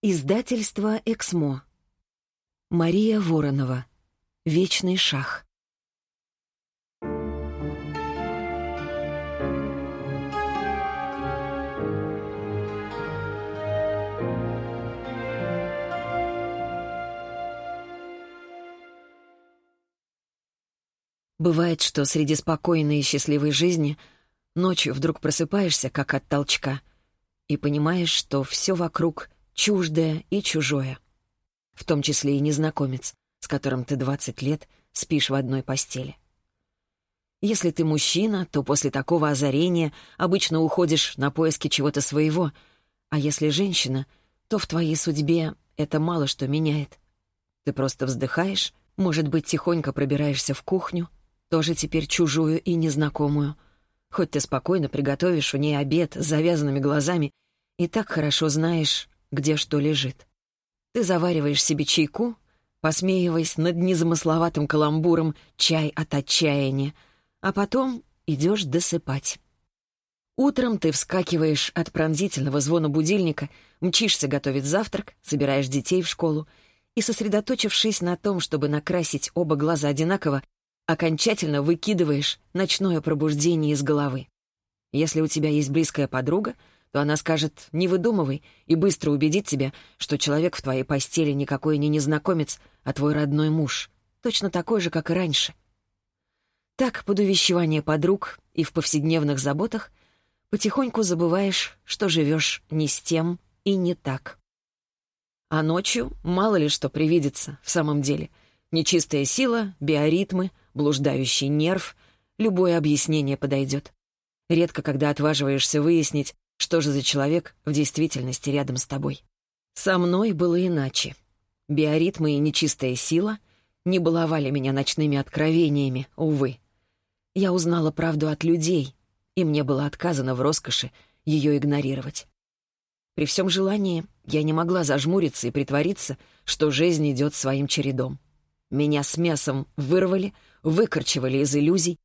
Издательство «Эксмо». Мария Воронова. «Вечный шах». Бывает, что среди спокойной и счастливой жизни ночью вдруг просыпаешься, как от толчка, и понимаешь, что все вокруг — чуждое и чужое. В том числе и незнакомец, с которым ты 20 лет спишь в одной постели. Если ты мужчина, то после такого озарения обычно уходишь на поиски чего-то своего, а если женщина, то в твоей судьбе это мало что меняет. Ты просто вздыхаешь, может быть, тихонько пробираешься в кухню, тоже теперь чужую и незнакомую. Хоть ты спокойно приготовишь в ней обед с завязанными глазами и так хорошо знаешь, где что лежит. Ты завариваешь себе чайку, посмеиваясь над незамысловатым каламбуром «чай от отчаяния», а потом идешь досыпать. Утром ты вскакиваешь от пронзительного звона будильника, мчишься готовить завтрак, собираешь детей в школу и, сосредоточившись на том, чтобы накрасить оба глаза одинаково, окончательно выкидываешь ночное пробуждение из головы. Если у тебя есть близкая подруга — то она скажет «не выдумывай» и быстро убедит тебя, что человек в твоей постели никакой не незнакомец, а твой родной муж, точно такой же, как и раньше. Так, под увещевание подруг и в повседневных заботах, потихоньку забываешь, что живешь не с тем и не так. А ночью мало ли что привидится в самом деле. Нечистая сила, биоритмы, блуждающий нерв, любое объяснение подойдет. Редко когда отваживаешься выяснить, что же за человек в действительности рядом с тобой? Со мной было иначе. Биоритмы и нечистая сила не баловали меня ночными откровениями, увы. Я узнала правду от людей, и мне было отказано в роскоши ее игнорировать. При всем желании я не могла зажмуриться и притвориться, что жизнь идет своим чередом. Меня с мясом вырвали, выкорчевали из иллюзий,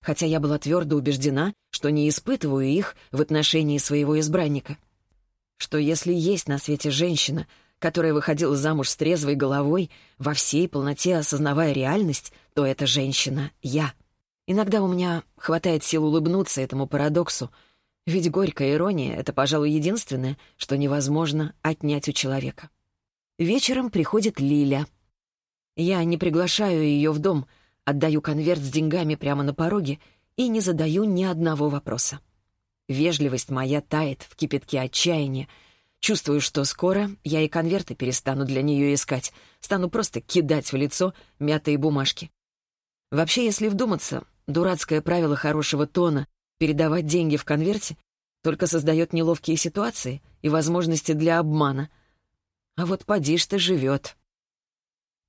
хотя я была твердо убеждена, что не испытываю их в отношении своего избранника. Что если есть на свете женщина, которая выходила замуж с трезвой головой, во всей полноте осознавая реальность, то эта женщина — я. Иногда у меня хватает сил улыбнуться этому парадоксу, ведь горькая ирония — это, пожалуй, единственное, что невозможно отнять у человека. Вечером приходит Лиля. Я не приглашаю ее в дом — Отдаю конверт с деньгами прямо на пороге и не задаю ни одного вопроса. Вежливость моя тает в кипятке отчаяния. Чувствую, что скоро я и конверты перестану для нее искать, стану просто кидать в лицо мятые бумажки. Вообще, если вдуматься, дурацкое правило хорошего тона передавать деньги в конверте только создает неловкие ситуации и возможности для обмана. А вот поди ж ты живет.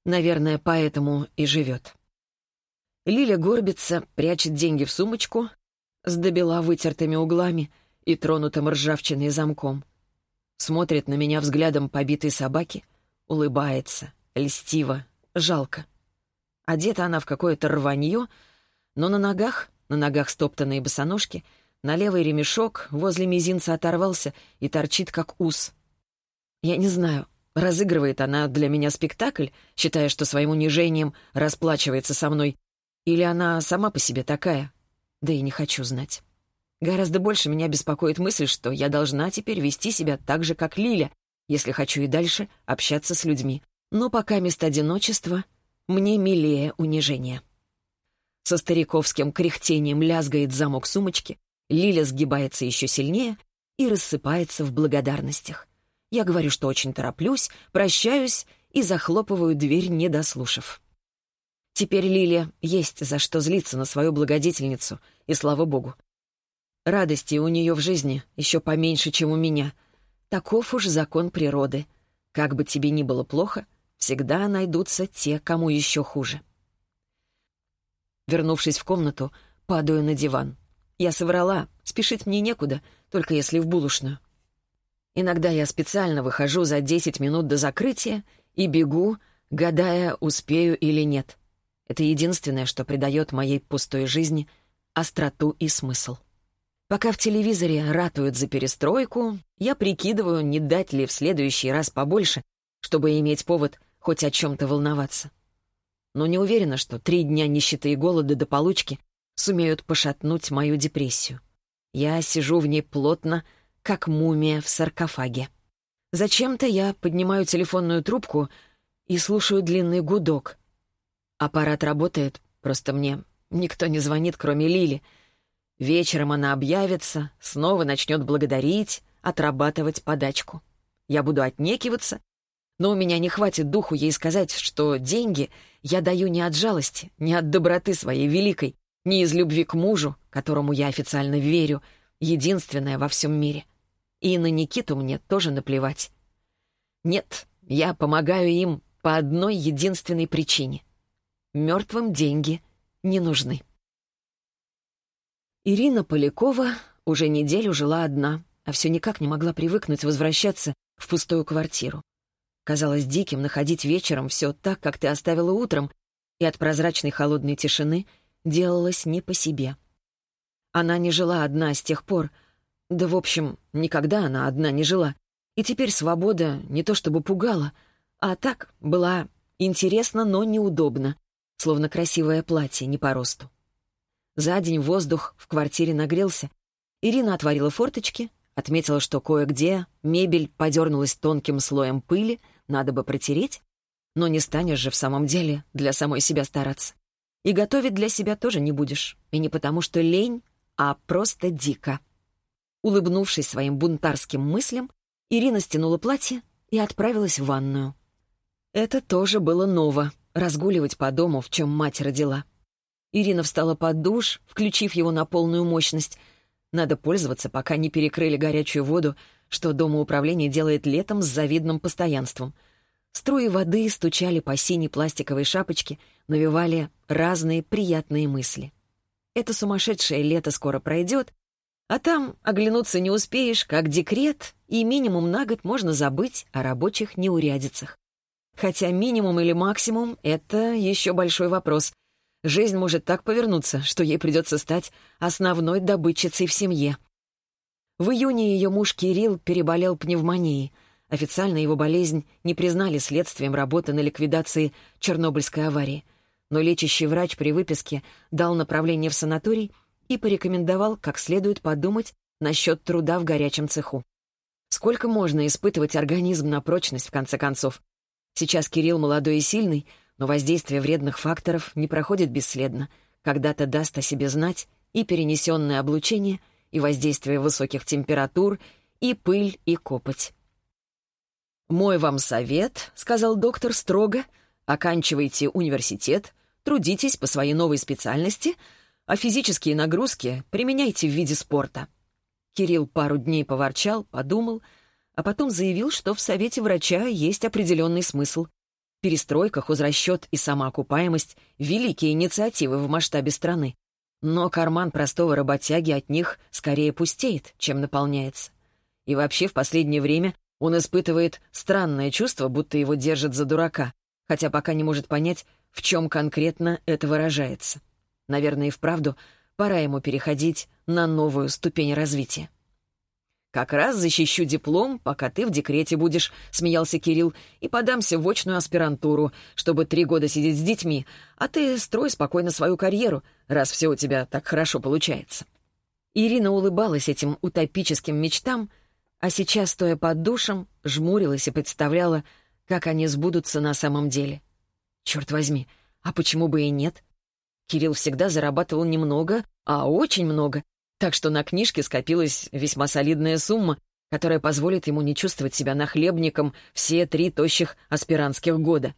Наверное, поэтому и живет. Лиля горбится, прячет деньги в сумочку с добела вытертыми углами и тронутым ржавчиной замком. Смотрит на меня взглядом побитой собаки, улыбается, льстиво, жалко. Одета она в какое-то рванье, но на ногах, на ногах стоптанные босоножки, на левый ремешок возле мизинца оторвался и торчит, как ус. Я не знаю, разыгрывает она для меня спектакль, считая, что своим унижением расплачивается со мной, или она сама по себе такая? Да и не хочу знать. Гораздо больше меня беспокоит мысль, что я должна теперь вести себя так же, как Лиля, если хочу и дальше общаться с людьми. Но пока место одиночества мне милее унижение. Со стариковским кряхтением лязгает замок сумочки, Лиля сгибается еще сильнее и рассыпается в благодарностях. Я говорю, что очень тороплюсь, прощаюсь и захлопываю дверь, не дослушав. Теперь Лилия есть за что злиться на свою благодетельницу, и слава богу. Радости у нее в жизни еще поменьше, чем у меня. Таков уж закон природы. Как бы тебе ни было плохо, всегда найдутся те, кому еще хуже. Вернувшись в комнату, падаю на диван. Я соврала, спешить мне некуда, только если в булочную. Иногда я специально выхожу за 10 минут до закрытия и бегу, гадая, успею или нет. Это единственное, что придает моей пустой жизни остроту и смысл. Пока в телевизоре ратуют за перестройку, я прикидываю, не дать ли в следующий раз побольше, чтобы иметь повод хоть о чем-то волноваться. Но не уверена, что три дня нищеты и голода до получки сумеют пошатнуть мою депрессию. Я сижу в ней плотно, как мумия в саркофаге. Зачем-то я поднимаю телефонную трубку и слушаю длинный гудок. Аппарат работает, просто мне никто не звонит, кроме Лили — Вечером она объявится, снова начнет благодарить, отрабатывать подачку. Я буду отнекиваться, но у меня не хватит духу ей сказать, что деньги я даю не от жалости, не от доброты своей великой, не из любви к мужу, которому я официально верю, единственное во всем мире. И на Никиту мне тоже наплевать. Нет, я помогаю им по одной единственной причине. Мертвым деньги не нужны. Ирина Полякова уже неделю жила одна, а все никак не могла привыкнуть возвращаться в пустую квартиру. Казалось диким находить вечером все так, как ты оставила утром, и от прозрачной холодной тишины делалось не по себе. Она не жила одна с тех пор, да, в общем, никогда она одна не жила, и теперь свобода не то чтобы пугала, а так была интересна, но неудобна, словно красивое платье не по росту. За день воздух в квартире нагрелся. Ирина отворила форточки, отметила, что кое-где мебель подернулась тонким слоем пыли, надо бы протереть. Но не станешь же в самом деле для самой себя стараться. И готовить для себя тоже не будешь. И не потому, что лень, а просто дико. Улыбнувшись своим бунтарским мыслям, Ирина стянула платье и отправилась в ванную. Это тоже было ново — разгуливать по дому, в чем мать родила. Ирина встала под душ, включив его на полную мощность. Надо пользоваться, пока не перекрыли горячую воду, что домоуправление делает летом с завидным постоянством. Струи воды стучали по синей пластиковой шапочке, навевали разные приятные мысли. Это сумасшедшее лето скоро пройдет, а там оглянуться не успеешь, как декрет, и минимум на год можно забыть о рабочих неурядицах. Хотя минимум или максимум — это еще большой вопрос. Жизнь может так повернуться, что ей придется стать основной добытчицей в семье. В июне ее муж Кирилл переболел пневмонией. Официально его болезнь не признали следствием работы на ликвидации Чернобыльской аварии. Но лечащий врач при выписке дал направление в санаторий и порекомендовал как следует подумать насчет труда в горячем цеху. Сколько можно испытывать организм на прочность, в конце концов? Сейчас Кирилл молодой и сильный — но воздействие вредных факторов не проходит бесследно. Когда-то даст о себе знать и перенесенное облучение, и воздействие высоких температур, и пыль, и копоть. «Мой вам совет», — сказал доктор строго, — «оканчивайте университет, трудитесь по своей новой специальности, а физические нагрузки применяйте в виде спорта». Кирилл пару дней поворчал, подумал, а потом заявил, что в совете врача есть определенный смысл — перестройка, хозрасчет и самоокупаемость — великие инициативы в масштабе страны. Но карман простого работяги от них скорее пустеет, чем наполняется. И вообще в последнее время он испытывает странное чувство, будто его держат за дурака, хотя пока не может понять, в чем конкретно это выражается. Наверное, и вправду пора ему переходить на новую ступень развития. «Как раз защищу диплом, пока ты в декрете будешь», — смеялся Кирилл, «и подамся в очную аспирантуру, чтобы три года сидеть с детьми, а ты строй спокойно свою карьеру, раз все у тебя так хорошо получается». Ирина улыбалась этим утопическим мечтам, а сейчас, стоя под душем, жмурилась и представляла, как они сбудутся на самом деле. Черт возьми, а почему бы и нет? Кирилл всегда зарабатывал немного, а очень много, так что на книжке скопилась весьма солидная сумма, которая позволит ему не чувствовать себя нахлебником все три тощих аспирантских года.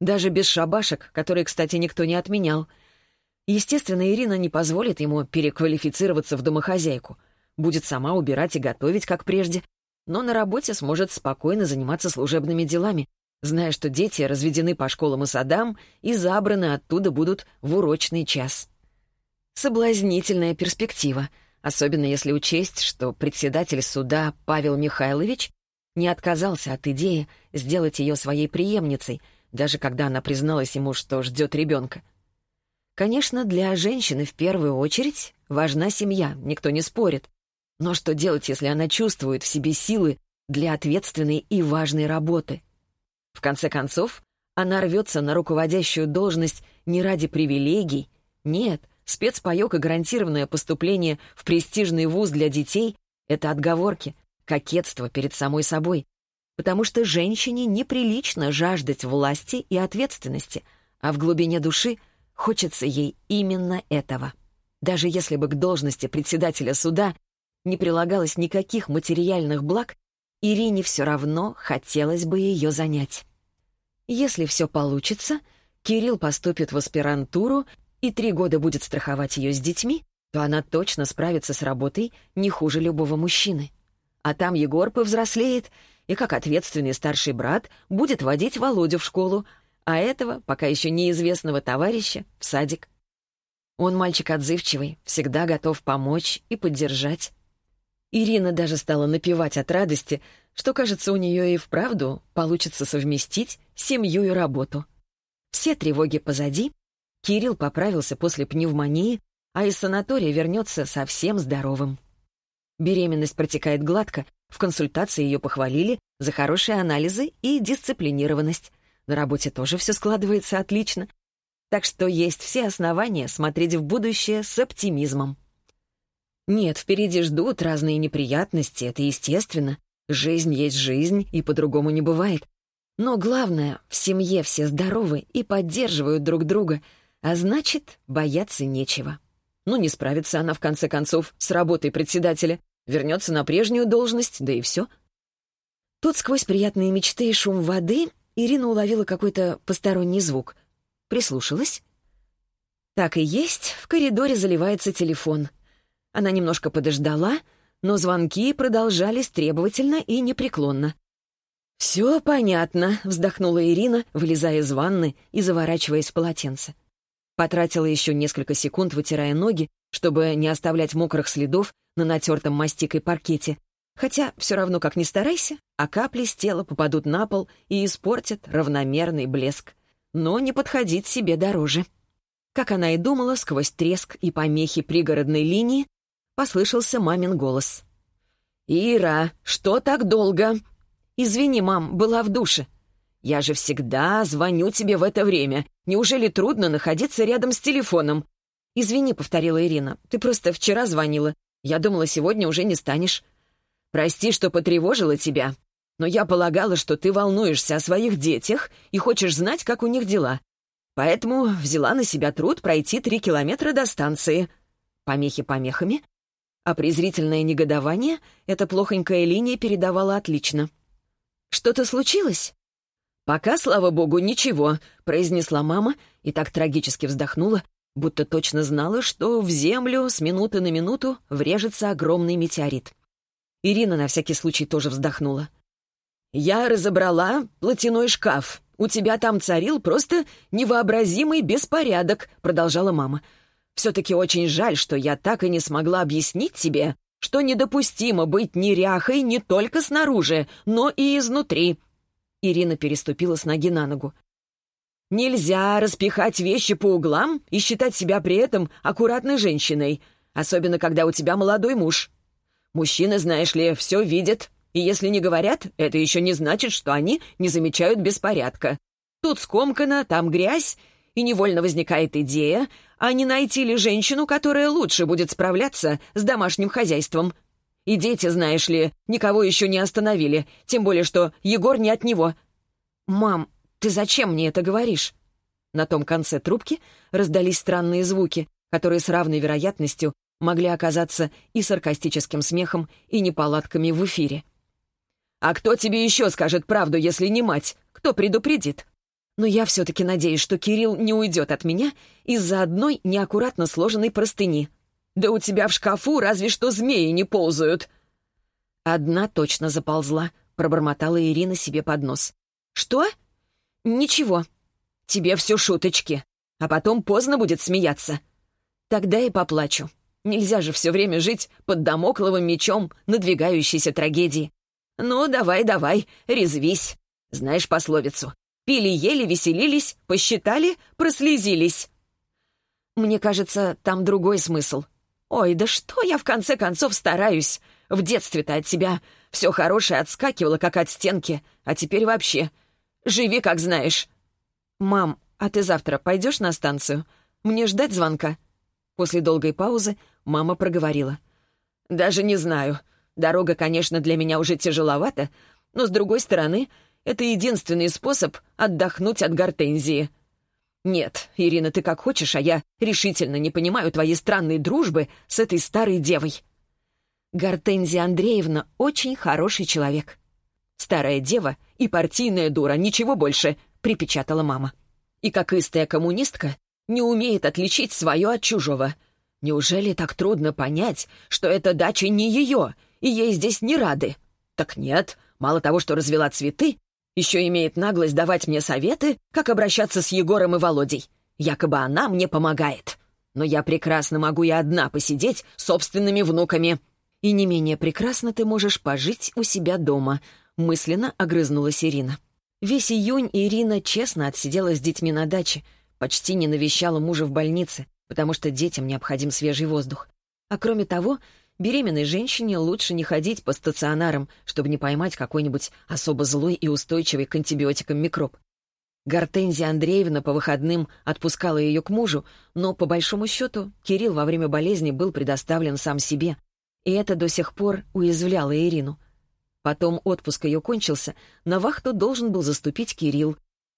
Даже без шабашек, которые, кстати, никто не отменял. Естественно, Ирина не позволит ему переквалифицироваться в домохозяйку. Будет сама убирать и готовить, как прежде, но на работе сможет спокойно заниматься служебными делами, зная, что дети разведены по школам и садам и забраны оттуда будут в урочный час. Соблазнительная перспектива, особенно если учесть, что председатель суда Павел Михайлович не отказался от идеи сделать ее своей преемницей, даже когда она призналась ему, что ждет ребенка. Конечно, для женщины в первую очередь важна семья, никто не спорит. Но что делать, если она чувствует в себе силы для ответственной и важной работы? В конце концов, она рвется на руководящую должность не ради привилегий. Нет, спецпаёк и гарантированное поступление в престижный вуз для детей — это отговорки, кокетство перед самой собой. Потому что женщине неприлично жаждать власти и ответственности, а в глубине души хочется ей именно этого. Даже если бы к должности председателя суда не прилагалось никаких материальных благ, Ирине все равно хотелось бы ее занять. Если все получится, Кирилл поступит в аспирантуру и три года будет страховать ее с детьми, то она точно справится с работой не хуже любого мужчины. А там Егор повзрослеет и, как ответственный старший брат, будет водить Володю в школу, а этого, пока еще неизвестного товарища, в садик. Он мальчик отзывчивый, всегда готов помочь и поддержать. Ирина даже стала напевать от радости, что, кажется, у нее и вправду получится совместить семью и работу. Все тревоги позади. Кирилл поправился после пневмонии, а из санатория вернется совсем здоровым. Беременность протекает гладко, в консультации ее похвалили за хорошие анализы и дисциплинированность. На работе тоже все складывается отлично. Так что есть все основания смотреть в будущее с оптимизмом. Нет, впереди ждут разные неприятности, это естественно. Жизнь есть жизнь, и по-другому не бывает. Но главное, в семье все здоровы и поддерживают друг друга, а значит, бояться нечего. Ну, не справится она, в конце концов, с работой председателя, вернется на прежнюю должность, да и все. Тут сквозь приятные мечты и шум воды Ирина уловила какой-то посторонний звук. Прислушалась. Так и есть, в коридоре заливается телефон. Она немножко подождала, но звонки продолжались требовательно и непреклонно. «Все понятно», — вздохнула Ирина, вылезая из ванны и заворачиваясь в полотенце. Потратила еще несколько секунд, вытирая ноги, чтобы не оставлять мокрых следов на натертом мастикой паркете. Хотя все равно, как ни старайся, а капли с тела попадут на пол и испортят равномерный блеск. Но не подходить себе дороже. Как она и думала, сквозь треск и помехи пригородной линии послышался мамин голос. «Ира, что так долго?» «Извини, мам, была в душе». «Я же всегда звоню тебе в это время. Неужели трудно находиться рядом с телефоном?» «Извини», — повторила Ирина, — «ты просто вчера звонила. Я думала, сегодня уже не станешь». «Прости, что потревожила тебя, но я полагала, что ты волнуешься о своих детях и хочешь знать, как у них дела. Поэтому взяла на себя труд пройти три километра до станции». Помехи помехами, а презрительное негодование эта плохонькая линия передавала отлично. «Что-то случилось?» «Пока, слава богу, ничего», — произнесла мама и так трагически вздохнула, будто точно знала, что в землю с минуты на минуту врежется огромный метеорит. Ирина на всякий случай тоже вздохнула. «Я разобрала платяной шкаф. У тебя там царил просто невообразимый беспорядок», — продолжала мама. Все-таки очень жаль, что я так и не смогла объяснить тебе, что недопустимо быть неряхой не только снаружи, но и изнутри». Ирина переступила с ноги на ногу. «Нельзя распихать вещи по углам и считать себя при этом аккуратной женщиной, особенно когда у тебя молодой муж. Мужчины, знаешь ли, все видят, и если не говорят, это еще не значит, что они не замечают беспорядка. Тут скомкано, там грязь, и невольно возникает идея, а не найти ли женщину, которая лучше будет справляться с домашним хозяйством. И дети, знаешь ли, никого еще не остановили, тем более что Егор не от него. «Мам, ты зачем мне это говоришь?» На том конце трубки раздались странные звуки, которые с равной вероятностью могли оказаться и саркастическим смехом, и неполадками в эфире. «А кто тебе еще скажет правду, если не мать? Кто предупредит?» Но я все-таки надеюсь, что Кирилл не уйдет от меня из-за одной неаккуратно сложенной простыни. Да у тебя в шкафу разве что змеи не ползают. Одна точно заползла, пробормотала Ирина себе под нос. Что? Ничего. Тебе все шуточки. А потом поздно будет смеяться. Тогда и поплачу. Нельзя же все время жить под домокловым мечом надвигающейся трагедии. Ну, давай, давай, резвись. Знаешь пословицу Пили, ели, веселились, посчитали, прослезились. Мне кажется, там другой смысл. «Ой, да что я в конце концов стараюсь? В детстве-то от тебя все хорошее отскакивало, как от стенки, а теперь вообще. Живи, как знаешь». «Мам, а ты завтра пойдешь на станцию? Мне ждать звонка?» После долгой паузы мама проговорила. «Даже не знаю. Дорога, конечно, для меня уже тяжеловата, но, с другой стороны, это единственный способ отдохнуть от гортензии». «Нет, Ирина, ты как хочешь, а я решительно не понимаю твоей странной дружбы с этой старой девой». Гортензия Андреевна очень хороший человек. «Старая дева и партийная дура, ничего больше», — припечатала мама. «И как истая коммунистка не умеет отличить свое от чужого. Неужели так трудно понять, что эта дача не ее, и ей здесь не рады? Так нет, мало того, что развела цветы, еще имеет наглость давать мне советы, как обращаться с Егором и Володей. Якобы она мне помогает. Но я прекрасно могу и одна посидеть собственными внуками. И не менее прекрасно ты можешь пожить у себя дома», — мысленно огрызнулась Ирина. Весь июнь Ирина честно отсидела с детьми на даче, почти не навещала мужа в больнице, потому что детям необходим свежий воздух. А кроме того, Беременной женщине лучше не ходить по стационарам, чтобы не поймать какой-нибудь особо злой и устойчивый к антибиотикам микроб. Гортензия Андреевна по выходным отпускала ее к мужу, но, по большому счету, Кирилл во время болезни был предоставлен сам себе, и это до сих пор уязвляло Ирину. Потом отпуск ее кончился, на вахту должен был заступить Кирилл,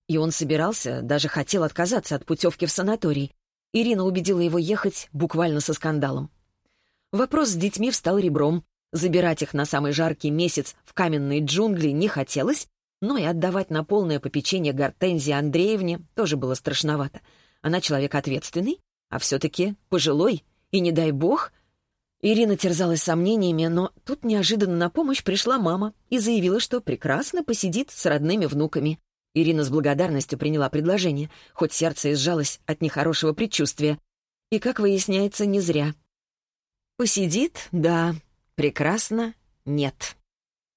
и он собирался, даже хотел отказаться от путевки в санаторий. Ирина убедила его ехать буквально со скандалом. Вопрос с детьми встал ребром. Забирать их на самый жаркий месяц в каменные джунгли не хотелось, но и отдавать на полное попечение Гортензии Андреевне тоже было страшновато. Она человек ответственный, а все-таки пожилой, и не дай бог. Ирина терзалась сомнениями, но тут неожиданно на помощь пришла мама и заявила, что прекрасно посидит с родными внуками. Ирина с благодарностью приняла предложение, хоть сердце и сжалось от нехорошего предчувствия. И, как выясняется, не зря. Посидит — да. Прекрасно — нет.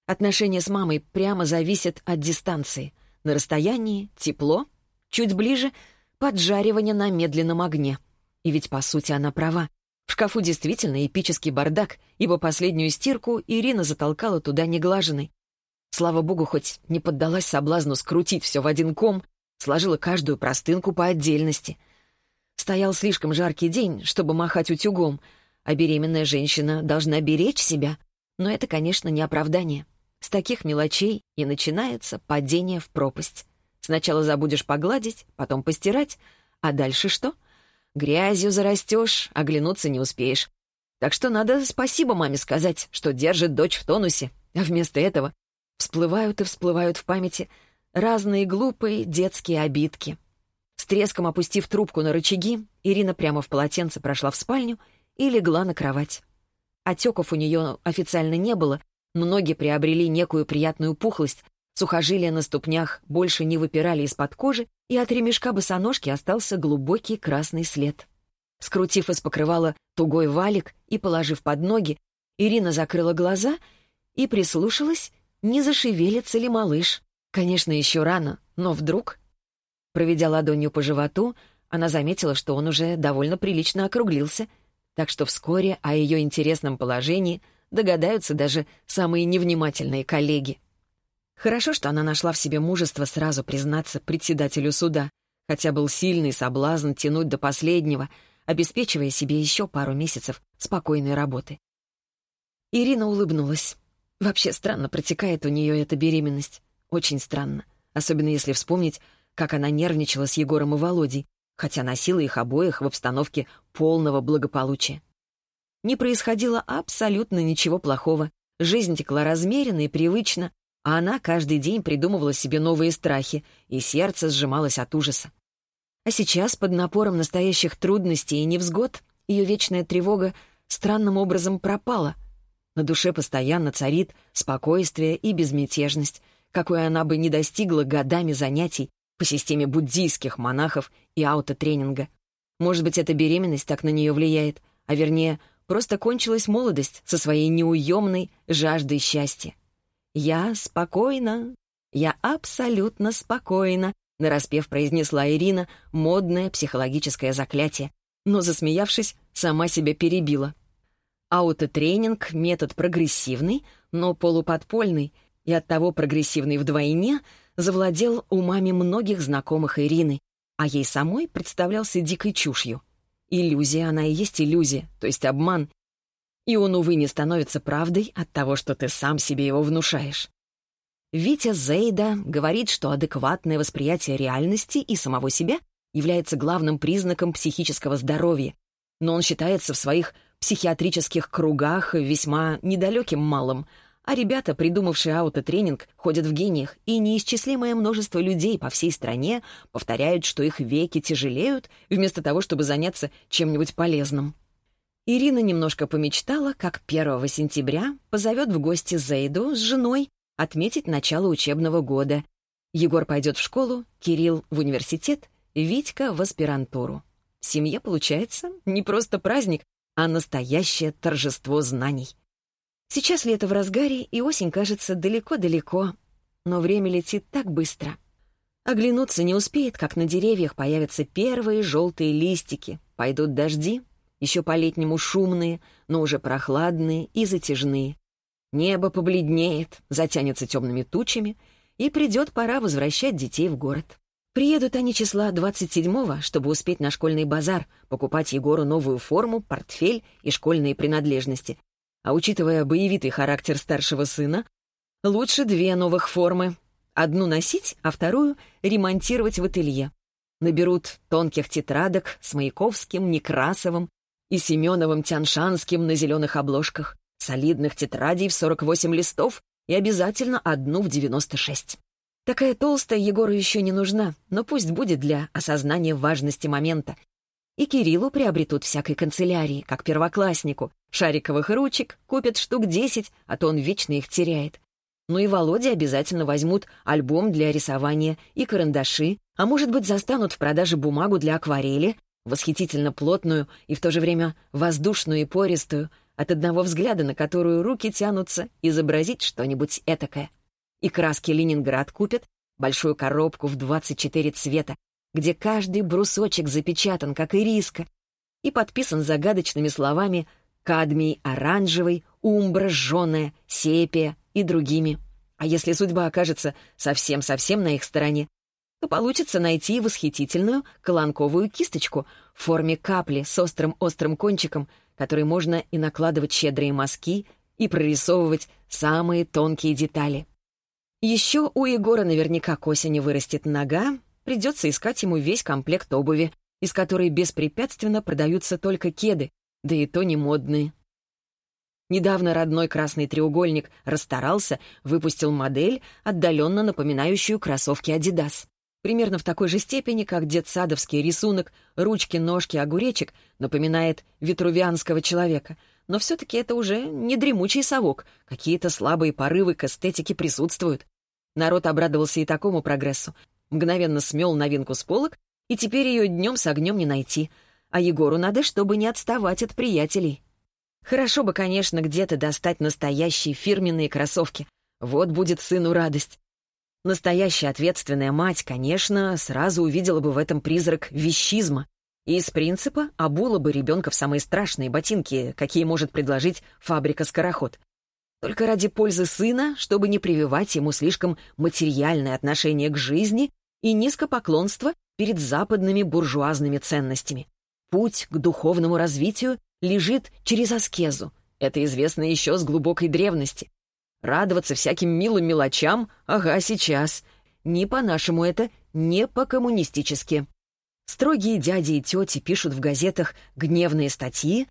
Отношения с мамой прямо зависят от дистанции. На расстоянии — тепло, чуть ближе — поджаривание на медленном огне. И ведь, по сути, она права. В шкафу действительно эпический бардак, ибо последнюю стирку Ирина затолкала туда неглаженной. Слава богу, хоть не поддалась соблазну скрутить все в один ком, сложила каждую простынку по отдельности. Стоял слишком жаркий день, чтобы махать утюгом — а беременная женщина должна беречь себя. Но это, конечно, не оправдание. С таких мелочей и начинается падение в пропасть. Сначала забудешь погладить, потом постирать, а дальше что? Грязью зарастешь, оглянуться не успеешь. Так что надо спасибо маме сказать, что держит дочь в тонусе. А вместо этого всплывают и всплывают в памяти разные глупые детские обидки. С треском опустив трубку на рычаги, Ирина прямо в полотенце прошла в спальню и легла на кровать. Отеков у нее официально не было, но ноги приобрели некую приятную пухлость, сухожилия на ступнях больше не выпирали из-под кожи, и от ремешка босоножки остался глубокий красный след. Скрутив из покрывала тугой валик и положив под ноги, Ирина закрыла глаза и прислушалась, не зашевелится ли малыш. Конечно, еще рано, но вдруг... Проведя ладонью по животу, она заметила, что он уже довольно прилично округлился — так что вскоре о ее интересном положении догадаются даже самые невнимательные коллеги. Хорошо, что она нашла в себе мужество сразу признаться председателю суда, хотя был сильный соблазн тянуть до последнего, обеспечивая себе еще пару месяцев спокойной работы. Ирина улыбнулась. Вообще странно протекает у нее эта беременность. Очень странно. Особенно если вспомнить, как она нервничала с Егором и Володей, хотя носила их обоих в обстановке полного благополучия. Не происходило абсолютно ничего плохого. Жизнь текла размеренно и привычно, а она каждый день придумывала себе новые страхи, и сердце сжималось от ужаса. А сейчас, под напором настоящих трудностей и невзгод, ее вечная тревога странным образом пропала. На душе постоянно царит спокойствие и безмятежность, какой она бы не достигла годами занятий по системе буддийских монахов и аутотренинга. Может быть, эта беременность так на нее влияет, а вернее, просто кончилась молодость со своей неуемной жаждой счастья. «Я спокойна, я абсолютно спокойна», нараспев произнесла Ирина модное психологическое заклятие, но, засмеявшись, сама себя перебила. Аутотренинг — метод прогрессивный, но полуподпольный, и оттого прогрессивный вдвойне завладел умами многих знакомых Ирины, а ей самой представлялся дикой чушью. Иллюзия, она и есть иллюзия, то есть обман. И он, увы, не становится правдой от того, что ты сам себе его внушаешь. Витя Зейда говорит, что адекватное восприятие реальности и самого себя является главным признаком психического здоровья, но он считается в своих психиатрических кругах весьма недалеким малым, а ребята, придумавшие аутотренинг, ходят в гениях, и неисчислимое множество людей по всей стране повторяют, что их веки тяжелеют, вместо того, чтобы заняться чем-нибудь полезным. Ирина немножко помечтала, как 1 сентября позовет в гости Зейду с женой отметить начало учебного года. Егор пойдет в школу, Кирилл — в университет, Витька — в аспирантуру. В семье, получается, не просто праздник, а настоящее торжество знаний. Сейчас лето в разгаре, и осень кажется далеко-далеко, но время летит так быстро. Оглянуться не успеет, как на деревьях появятся первые желтые листики, пойдут дожди, еще по-летнему шумные, но уже прохладные и затяжные. Небо побледнеет, затянется темными тучами, и придет пора возвращать детей в город. Приедут они числа 27-го, чтобы успеть на школьный базар, покупать Егору новую форму, портфель и школьные принадлежности. А учитывая боевитый характер старшего сына, лучше две новых формы. Одну носить, а вторую ремонтировать в ателье. Наберут тонких тетрадок с Маяковским, Некрасовым и Семеновым Тяншанским на зеленых обложках, солидных тетрадей в 48 листов и обязательно одну в 96. Такая толстая Егору еще не нужна, но пусть будет для осознания важности момента. И Кириллу приобретут всякой канцелярии, как первокласснику. Шариковых ручек купят штук десять, а то он вечно их теряет. Ну и Володе обязательно возьмут альбом для рисования и карандаши, а может быть застанут в продаже бумагу для акварели, восхитительно плотную и в то же время воздушную и пористую, от одного взгляда на которую руки тянутся изобразить что-нибудь этакое. И краски Ленинград купят, большую коробку в 24 цвета, где каждый брусочек запечатан, как ириска, и подписан загадочными словами «кадмий оранжевый», «умбра жженая», «сепия» и другими. А если судьба окажется совсем-совсем на их стороне, то получится найти восхитительную колонковую кисточку в форме капли с острым-острым кончиком, которой можно и накладывать щедрые мазки, и прорисовывать самые тонкие детали. Еще у Егора наверняка к осени вырастет нога, придется искать ему весь комплект обуви, из которой беспрепятственно продаются только кеды, да и то не модные. Недавно родной красный треугольник расстарался, выпустил модель, отдаленно напоминающую кроссовки «Адидас». Примерно в такой же степени, как детсадовский рисунок ручки-ножки огуречек напоминает витрувианского человека. Но все-таки это уже не дремучий совок, какие-то слабые порывы к эстетике присутствуют. Народ обрадовался и такому прогрессу. Мгновенно смел новинку с полок, и теперь ее днем с огнем не найти. А Егору надо, чтобы не отставать от приятелей. Хорошо бы, конечно, где-то достать настоящие фирменные кроссовки. Вот будет сыну радость. Настоящая ответственная мать, конечно, сразу увидела бы в этом призрак вещизма и из принципа обула бы ребенка в самые страшные ботинки, какие может предложить фабрика-скороход. Только ради пользы сына, чтобы не прививать ему слишком материальное отношение к жизни и низкопоклонство перед западными буржуазными ценностями. Путь к духовному развитию лежит через аскезу. Это известно еще с глубокой древности. Радоваться всяким милым мелочам, ага, сейчас. Не по-нашему это, не по-коммунистически. Строгие дяди и тети пишут в газетах гневные статьи,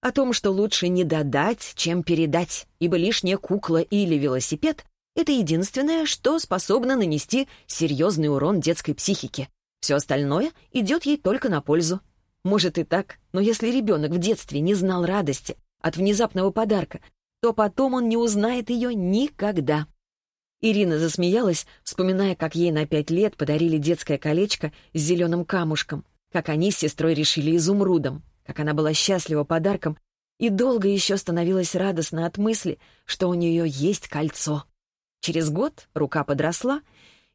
о том, что лучше не додать, чем передать, ибо лишняя кукла или велосипед — это единственное, что способно нанести серьезный урон детской психике. Все остальное идет ей только на пользу. Может и так, но если ребенок в детстве не знал радости от внезапного подарка, то потом он не узнает ее никогда. Ирина засмеялась, вспоминая, как ей на пять лет подарили детское колечко с зеленым камушком, как они с сестрой решили изумрудом как она была счастлива подарком и долго еще становилась радостна от мысли, что у нее есть кольцо. Через год рука подросла,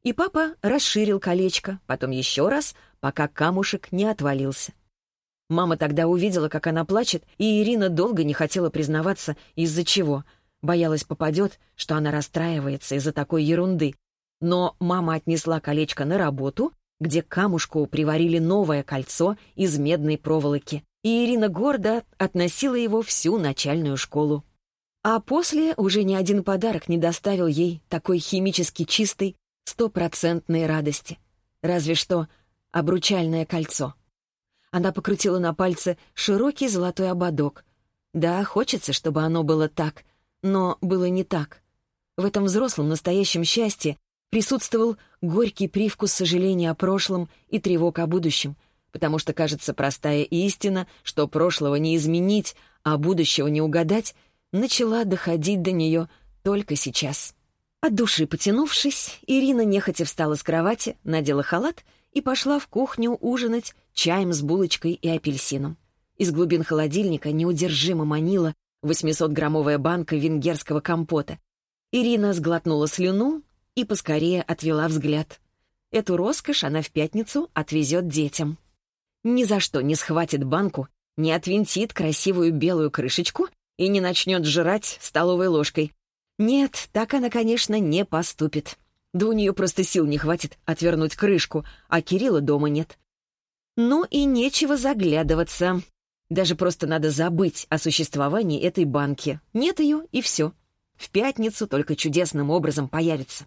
и папа расширил колечко, потом еще раз, пока камушек не отвалился. Мама тогда увидела, как она плачет, и Ирина долго не хотела признаваться, из-за чего. Боялась попадет, что она расстраивается из-за такой ерунды. Но мама отнесла колечко на работу, где камушку приварили новое кольцо из медной проволоки, и Ирина гордо относила его всю начальную школу. А после уже ни один подарок не доставил ей такой химически чистой, стопроцентной радости. Разве что обручальное кольцо. Она покрутила на пальце широкий золотой ободок. Да, хочется, чтобы оно было так, но было не так. В этом взрослом настоящем счастье присутствовал горький привкус сожаления о прошлом и тревог о будущем, потому что, кажется, простая истина, что прошлого не изменить, а будущего не угадать, начала доходить до нее только сейчас. От души потянувшись, Ирина нехотя встала с кровати, надела халат и пошла в кухню ужинать чаем с булочкой и апельсином. Из глубин холодильника неудержимо манила 800-граммовая банка венгерского компота. Ирина сглотнула слюну и поскорее отвела взгляд. Эту роскошь она в пятницу отвезет детям. Ни за что не схватит банку, не отвинтит красивую белую крышечку и не начнет жрать столовой ложкой. Нет, так она, конечно, не поступит. Да у нее просто сил не хватит отвернуть крышку, а Кирилла дома нет. Ну и нечего заглядываться. Даже просто надо забыть о существовании этой банки. Нет ее, и все. В пятницу только чудесным образом появится.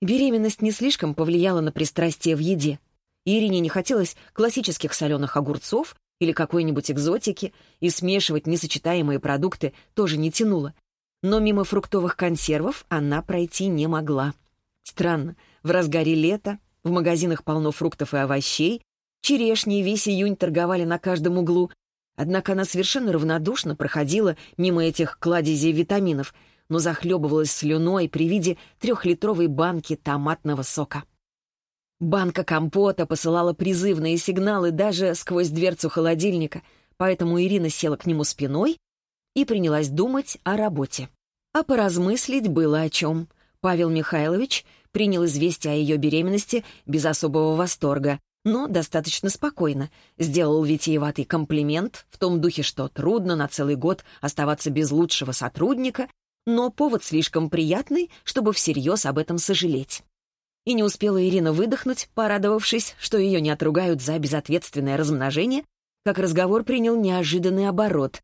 Беременность не слишком повлияла на пристрастие в еде. Ирине не хотелось классических соленых огурцов или какой-нибудь экзотики, и смешивать несочетаемые продукты тоже не тянуло. Но мимо фруктовых консервов она пройти не могла. Странно, в разгаре лета в магазинах полно фруктов и овощей, черешни весь июнь торговали на каждом углу, однако она совершенно равнодушно проходила мимо этих кладезей витаминов — но захлебывалась слюной при виде трехлитровой банки томатного сока. Банка компота посылала призывные сигналы даже сквозь дверцу холодильника, поэтому Ирина села к нему спиной и принялась думать о работе. А поразмыслить было о чем. Павел Михайлович принял известие о ее беременности без особого восторга, но достаточно спокойно. Сделал витиеватый комплимент в том духе, что трудно на целый год оставаться без лучшего сотрудника, но повод слишком приятный, чтобы всерьез об этом сожалеть. И не успела Ирина выдохнуть, порадовавшись, что ее не отругают за безответственное размножение, как разговор принял неожиданный оборот.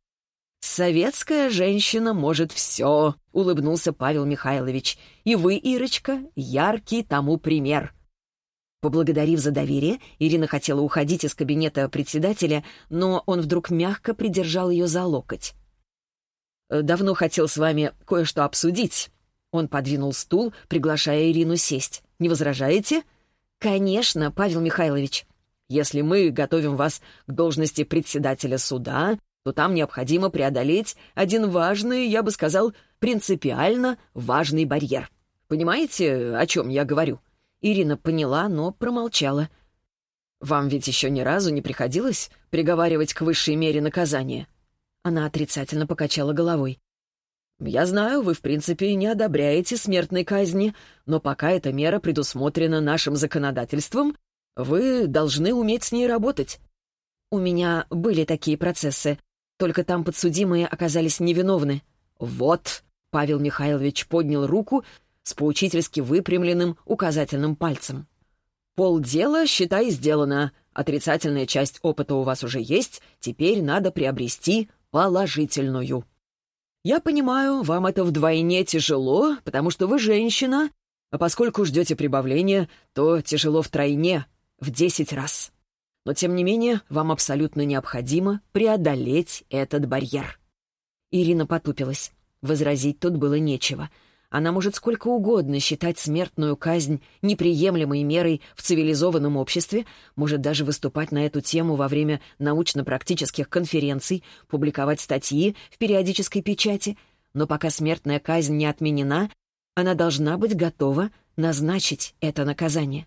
«Советская женщина может все», — улыбнулся Павел Михайлович. «И вы, Ирочка, яркий тому пример». Поблагодарив за доверие, Ирина хотела уходить из кабинета председателя, но он вдруг мягко придержал ее за локоть. Давно хотел с вами кое-что обсудить». Он подвинул стул, приглашая Ирину сесть. «Не возражаете?» «Конечно, Павел Михайлович. Если мы готовим вас к должности председателя суда, то там необходимо преодолеть один важный, я бы сказал, принципиально важный барьер. Понимаете, о чем я говорю?» Ирина поняла, но промолчала. «Вам ведь еще ни разу не приходилось приговаривать к высшей мере наказания?» Она отрицательно покачала головой. «Я знаю, вы, в принципе, не одобряете смертной казни, но пока эта мера предусмотрена нашим законодательством, вы должны уметь с ней работать». «У меня были такие процессы, только там подсудимые оказались невиновны». «Вот», — Павел Михайлович поднял руку с поучительски выпрямленным указательным пальцем. «Полдела, считай, сделано. Отрицательная часть опыта у вас уже есть, теперь надо приобрести положительную. Я понимаю, вам это вдвойне тяжело, потому что вы женщина, а поскольку ждете прибавления, то тяжело втройне, в десять раз. Но, тем не менее, вам абсолютно необходимо преодолеть этот барьер. Ирина потупилась. Возразить тут было нечего — она может сколько угодно считать смертную казнь неприемлемой мерой в цивилизованном обществе, может даже выступать на эту тему во время научно-практических конференций, публиковать статьи в периодической печати, но пока смертная казнь не отменена, она должна быть готова назначить это наказание.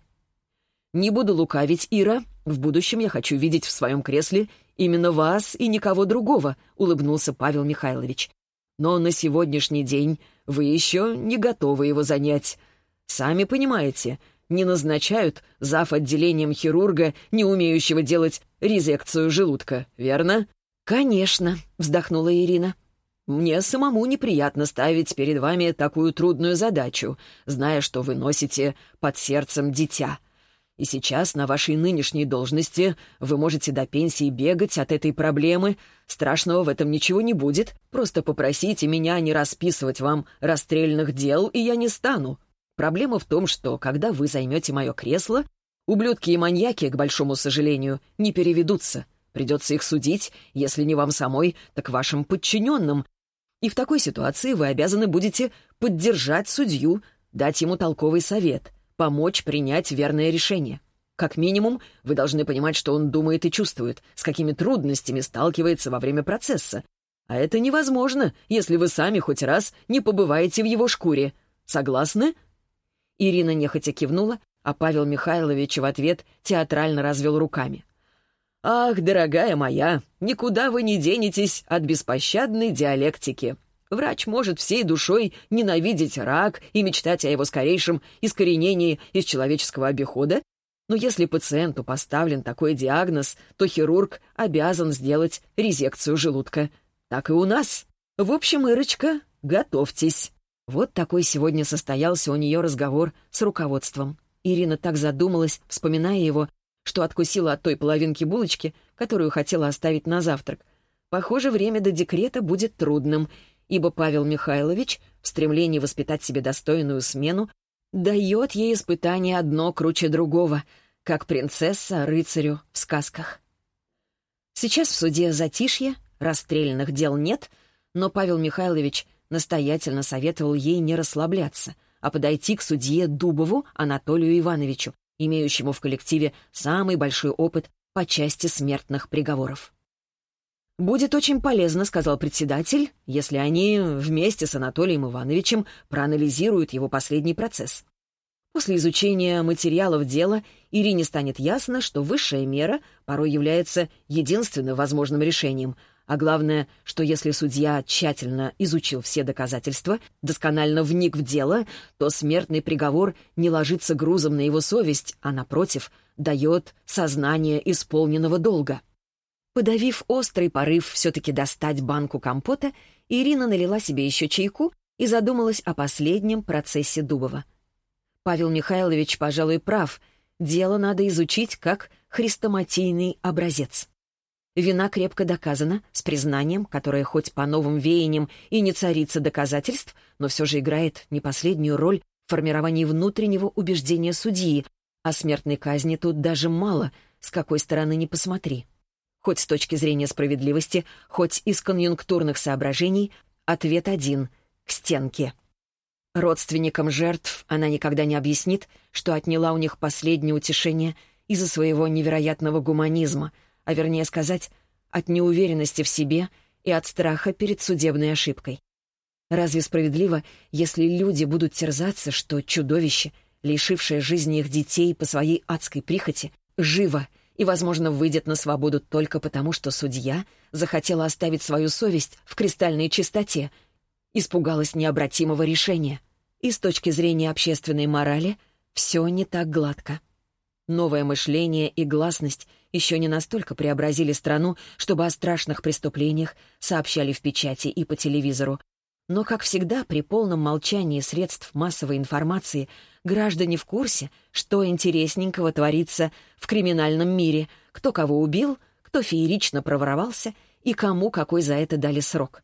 «Не буду лукавить, Ира. В будущем я хочу видеть в своем кресле именно вас и никого другого», — улыбнулся Павел Михайлович. «Но на сегодняшний день вы еще не готовы его занять. Сами понимаете, не назначают зав. отделением хирурга, не умеющего делать резекцию желудка, верно?» «Конечно», — вздохнула Ирина. «Мне самому неприятно ставить перед вами такую трудную задачу, зная, что вы носите под сердцем дитя. И сейчас на вашей нынешней должности вы можете до пенсии бегать от этой проблемы. Страшного в этом ничего не будет. Просто попросите меня не расписывать вам расстрельных дел, и я не стану. Проблема в том, что, когда вы займете мое кресло, ублюдки и маньяки, к большому сожалению, не переведутся. Придется их судить, если не вам самой, так вашим подчиненным. И в такой ситуации вы обязаны будете поддержать судью, дать ему толковый совет помочь принять верное решение. Как минимум, вы должны понимать, что он думает и чувствует, с какими трудностями сталкивается во время процесса. А это невозможно, если вы сами хоть раз не побываете в его шкуре. Согласны?» Ирина нехотя кивнула, а Павел Михайлович в ответ театрально развел руками. «Ах, дорогая моя, никуда вы не денетесь от беспощадной диалектики. Врач может всей душой ненавидеть рак и мечтать о его скорейшем искоренении из человеческого обихода, но если пациенту поставлен такой диагноз, то хирург обязан сделать резекцию желудка. Так и у нас. В общем, Ирочка, готовьтесь. Вот такой сегодня состоялся у нее разговор с руководством. Ирина так задумалась, вспоминая его, что откусила от той половинки булочки, которую хотела оставить на завтрак. Похоже, время до декрета будет трудным — ибо Павел Михайлович в стремлении воспитать себе достойную смену дает ей испытание одно круче другого, как принцесса рыцарю в сказках. Сейчас в суде затишье, расстрельных дел нет, но Павел Михайлович настоятельно советовал ей не расслабляться, а подойти к судье Дубову Анатолию Ивановичу, имеющему в коллективе самый большой опыт по части смертных приговоров. «Будет очень полезно», — сказал председатель, «если они вместе с Анатолием Ивановичем проанализируют его последний процесс. После изучения материалов дела Ирине станет ясно, что высшая мера порой является единственным возможным решением, а главное, что если судья тщательно изучил все доказательства, досконально вник в дело, то смертный приговор не ложится грузом на его совесть, а, напротив, дает сознание исполненного долга. Подавив острый порыв все-таки достать банку компота, Ирина налила себе еще чайку и задумалась о последнем процессе Дубова. Павел Михайлович, пожалуй, прав. Дело надо изучить как хрестоматийный образец. Вина крепко доказана, с признанием, которое хоть по новым веяниям и не царица доказательств, но все же играет не последнюю роль в формировании внутреннего убеждения судьи, а смертной казни тут даже мало, с какой стороны не посмотри. Хоть с точки зрения справедливости, хоть из конъюнктурных соображений, ответ один — к стенке. Родственникам жертв она никогда не объяснит, что отняла у них последнее утешение из-за своего невероятного гуманизма, а вернее сказать, от неуверенности в себе и от страха перед судебной ошибкой. Разве справедливо, если люди будут терзаться, что чудовище, лишившее жизни их детей по своей адской прихоти, живо — и, возможно, выйдет на свободу только потому, что судья захотела оставить свою совесть в кристальной чистоте, испугалась необратимого решения. И с точки зрения общественной морали все не так гладко. Новое мышление и гласность еще не настолько преобразили страну, чтобы о страшных преступлениях сообщали в печати и по телевизору, но, как всегда, при полном молчании средств массовой информации граждане в курсе, что интересненького творится в криминальном мире, кто кого убил, кто феерично проворовался и кому какой за это дали срок.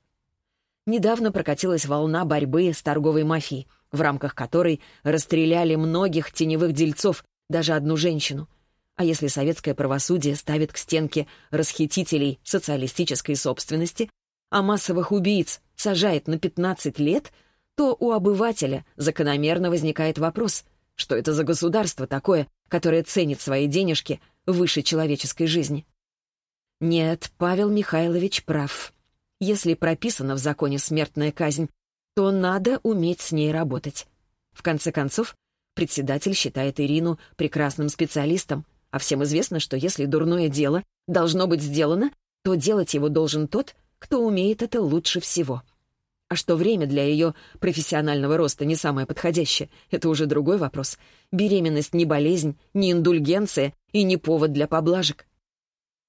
Недавно прокатилась волна борьбы с торговой мафией, в рамках которой расстреляли многих теневых дельцов, даже одну женщину. А если советское правосудие ставит к стенке расхитителей социалистической собственности, а массовых убийц сажает на 15 лет, то у обывателя закономерно возникает вопрос, что это за государство такое, которое ценит свои денежки выше человеческой жизни. Нет, Павел Михайлович прав. Если прописана в законе смертная казнь, то надо уметь с ней работать. В конце концов, председатель считает Ирину прекрасным специалистом, а всем известно, что если дурное дело должно быть сделано, то делать его должен тот, кто умеет это лучше всего. А что время для ее профессионального роста не самое подходящее, это уже другой вопрос. Беременность не болезнь, не индульгенция и не повод для поблажек.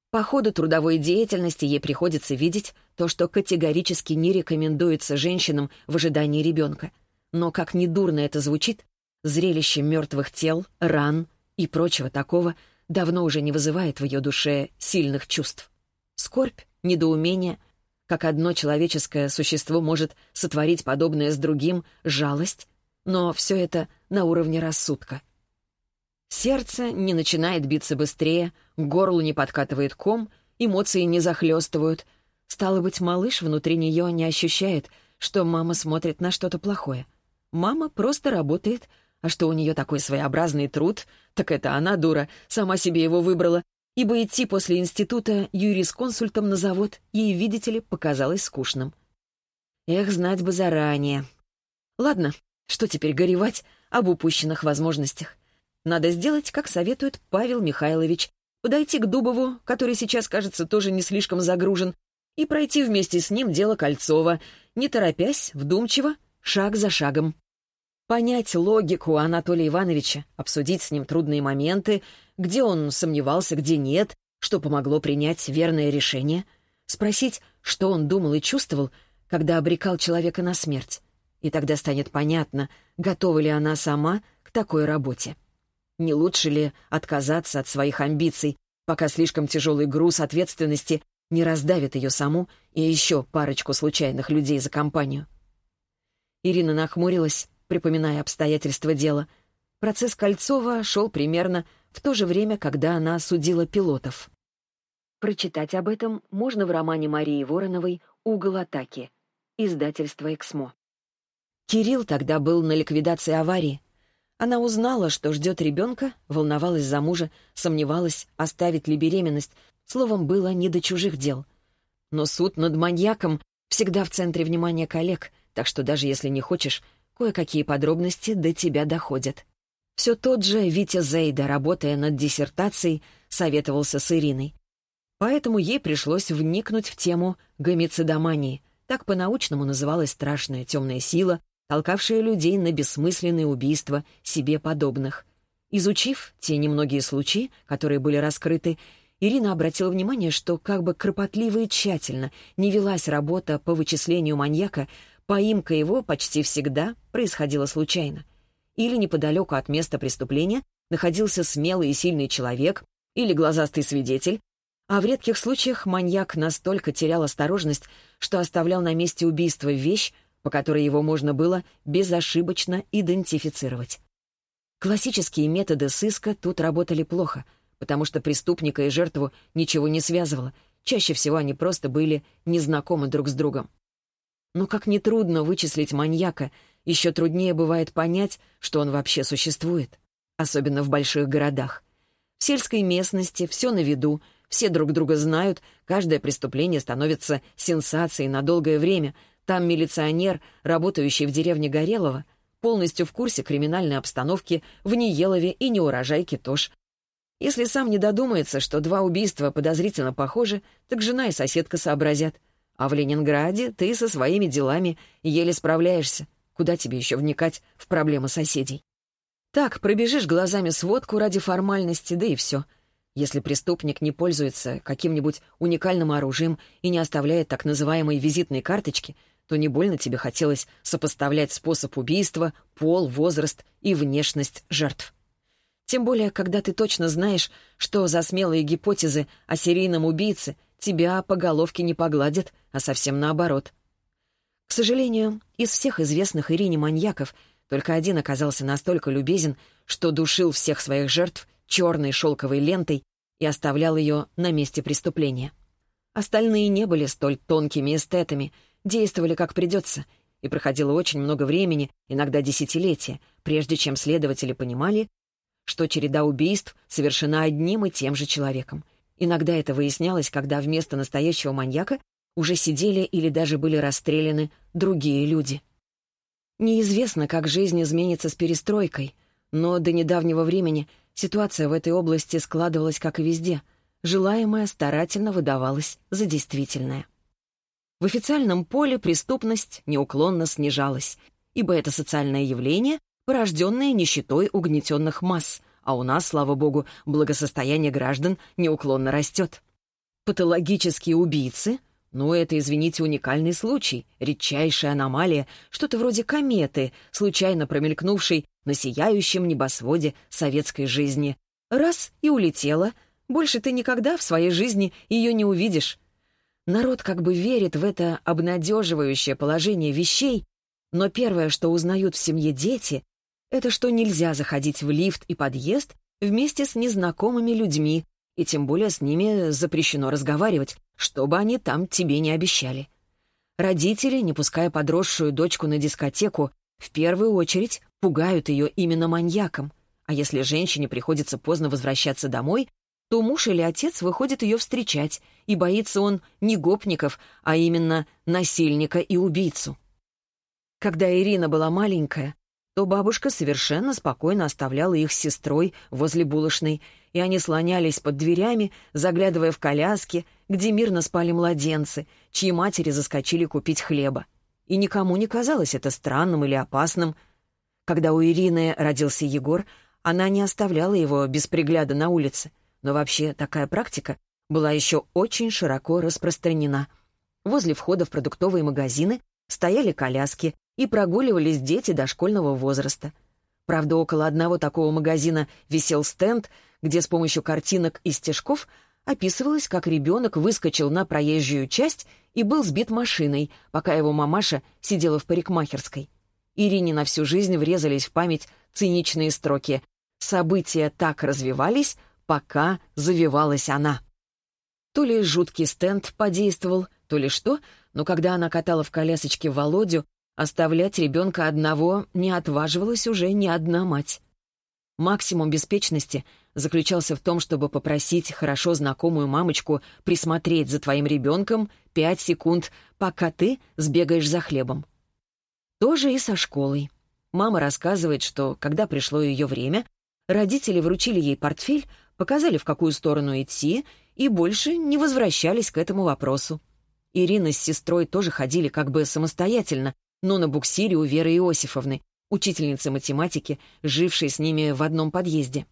По ходу трудовой деятельности ей приходится видеть то, что категорически не рекомендуется женщинам в ожидании ребенка. Но как недурно это звучит, зрелище мертвых тел, ран и прочего такого давно уже не вызывает в ее душе сильных чувств. Скорбь, недоумение, как одно человеческое существо может сотворить подобное с другим, жалость, но все это на уровне рассудка. Сердце не начинает биться быстрее, к горлу не подкатывает ком, эмоции не захлестывают. Стало быть, малыш внутри нее не ощущает, что мама смотрит на что-то плохое. Мама просто работает, а что у нее такой своеобразный труд, так это она, дура, сама себе его выбрала, ибо идти после института юрисконсультом на завод ей, видите ли, показалось скучным. Эх, знать бы заранее. Ладно, что теперь горевать об упущенных возможностях? Надо сделать, как советует Павел Михайлович, подойти к Дубову, который сейчас, кажется, тоже не слишком загружен, и пройти вместе с ним дело Кольцова, не торопясь, вдумчиво, шаг за шагом. Понять логику Анатолия Ивановича, обсудить с ним трудные моменты, где он сомневался, где нет, что помогло принять верное решение, спросить, что он думал и чувствовал, когда обрекал человека на смерть. И тогда станет понятно, готова ли она сама к такой работе. Не лучше ли отказаться от своих амбиций, пока слишком тяжелый груз ответственности не раздавит ее саму и еще парочку случайных людей за компанию? Ирина нахмурилась, припоминая обстоятельства дела. Процесс Кольцова шел примерно в то же время, когда она судила пилотов. Прочитать об этом можно в романе Марии Вороновой «Угол атаки», издательство «Эксмо». Кирилл тогда был на ликвидации аварии. Она узнала, что ждет ребенка, волновалась за мужа, сомневалась, оставить ли беременность. Словом, было не до чужих дел. Но суд над маньяком всегда в центре внимания коллег, так что даже если не хочешь, кое-какие подробности до тебя доходят. Все тот же Витя Зейда, работая над диссертацией, советовался с Ириной. Поэтому ей пришлось вникнуть в тему гомицидомании. Так по-научному называлась страшная темная сила, толкавшая людей на бессмысленные убийства себе подобных. Изучив те немногие случаи, которые были раскрыты, Ирина обратила внимание, что как бы кропотливо и тщательно не велась работа по вычислению маньяка, поимка его почти всегда происходила случайно или неподалеку от места преступления находился смелый и сильный человек или глазастый свидетель, а в редких случаях маньяк настолько терял осторожность, что оставлял на месте убийства вещь, по которой его можно было безошибочно идентифицировать. Классические методы сыска тут работали плохо, потому что преступника и жертву ничего не связывало, чаще всего они просто были незнакомы друг с другом. Но как нетрудно вычислить маньяка — еще труднее бывает понять, что он вообще существует, особенно в больших городах. В сельской местности все на виду, все друг друга знают, каждое преступление становится сенсацией на долгое время. Там милиционер, работающий в деревне Горелого, полностью в курсе криминальной обстановки в Ниелове и неурожайке тоже. Если сам не додумается, что два убийства подозрительно похожи, так жена и соседка сообразят. А в Ленинграде ты со своими делами еле справляешься. Куда тебе еще вникать в проблемы соседей? Так, пробежишь глазами сводку ради формальности, да и все. Если преступник не пользуется каким-нибудь уникальным оружием и не оставляет так называемой визитной карточки, то не больно тебе хотелось сопоставлять способ убийства, пол, возраст и внешность жертв. Тем более, когда ты точно знаешь, что за смелые гипотезы о серийном убийце тебя по головке не погладят, а совсем наоборот — к сожалению, из всех известных Ирине маньяков только один оказался настолько любезен, что душил всех своих жертв черной шелковой лентой и оставлял ее на месте преступления. Остальные не были столь тонкими эстетами, действовали как придется, и проходило очень много времени, иногда десятилетия, прежде чем следователи понимали, что череда убийств совершена одним и тем же человеком. Иногда это выяснялось, когда вместо настоящего маньяка уже сидели или даже были расстреляны другие люди. Неизвестно, как жизнь изменится с перестройкой, но до недавнего времени ситуация в этой области складывалась, как и везде. Желаемое старательно выдавалось за действительное. В официальном поле преступность неуклонно снижалась, ибо это социальное явление, порожденное нищетой угнетенных масс, а у нас, слава богу, благосостояние граждан неуклонно растет. Патологические убийцы — ну, это, извините, уникальный случай, редчайшая аномалия, что-то вроде кометы, случайно промелькнувшей на сияющем небосводе советской жизни. Раз — и улетела. Больше ты никогда в своей жизни ее не увидишь. Народ как бы верит в это обнадеживающее положение вещей, но первое, что узнают в семье дети, это что нельзя заходить в лифт и подъезд вместе с незнакомыми людьми, и тем более с ними запрещено разговаривать, что бы они там тебе не обещали. Родители, не пуская подросшую дочку на дискотеку, в первую очередь пугают ее именно маньяком. А если женщине приходится поздно возвращаться домой, то муж или отец выходит ее встречать, и боится он не гопников, а именно насильника и убийцу. Когда Ирина была маленькая, то бабушка совершенно спокойно оставляла их с сестрой возле булочной, и они слонялись под дверями, заглядывая в коляски, где мирно спали младенцы, чьи матери заскочили купить хлеба. И никому не казалось это странным или опасным. Когда у Ирины родился Егор, она не оставляла его без пригляда на улице. Но вообще такая практика была еще очень широко распространена. Возле входа в продуктовые магазины стояли коляски, и прогуливались дети дошкольного возраста. Правда, около одного такого магазина висел стенд, где с помощью картинок и стежков описывалось, как ребенок выскочил на проезжую часть и был сбит машиной, пока его мамаша сидела в парикмахерской. Ирине на всю жизнь врезались в память циничные строки «События так развивались, пока завивалась она». То ли жуткий стенд подействовал, то ли что, но когда она катала в колясочке Володю, Оставлять ребенка одного не отваживалась уже ни одна мать. Максимум беспечности заключался в том, чтобы попросить хорошо знакомую мамочку присмотреть за твоим ребенком пять секунд, пока ты сбегаешь за хлебом. То же и со школой. Мама рассказывает, что, когда пришло ее время, родители вручили ей портфель, показали, в какую сторону идти, и больше не возвращались к этому вопросу. Ирина с сестрой тоже ходили как бы самостоятельно, но на буксире у Веры Иосифовны, учительницы математики, жившей с ними в одном подъезде.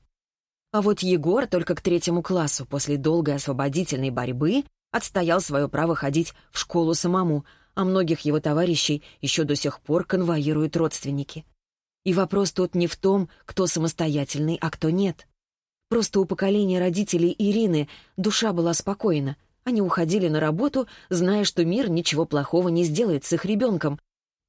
А вот Егор только к третьему классу после долгой освободительной борьбы отстоял свое право ходить в школу самому, а многих его товарищей еще до сих пор конвоируют родственники. И вопрос тут не в том, кто самостоятельный, а кто нет. Просто у поколения родителей Ирины душа была спокойна. Они уходили на работу, зная, что мир ничего плохого не сделает с их ребенком,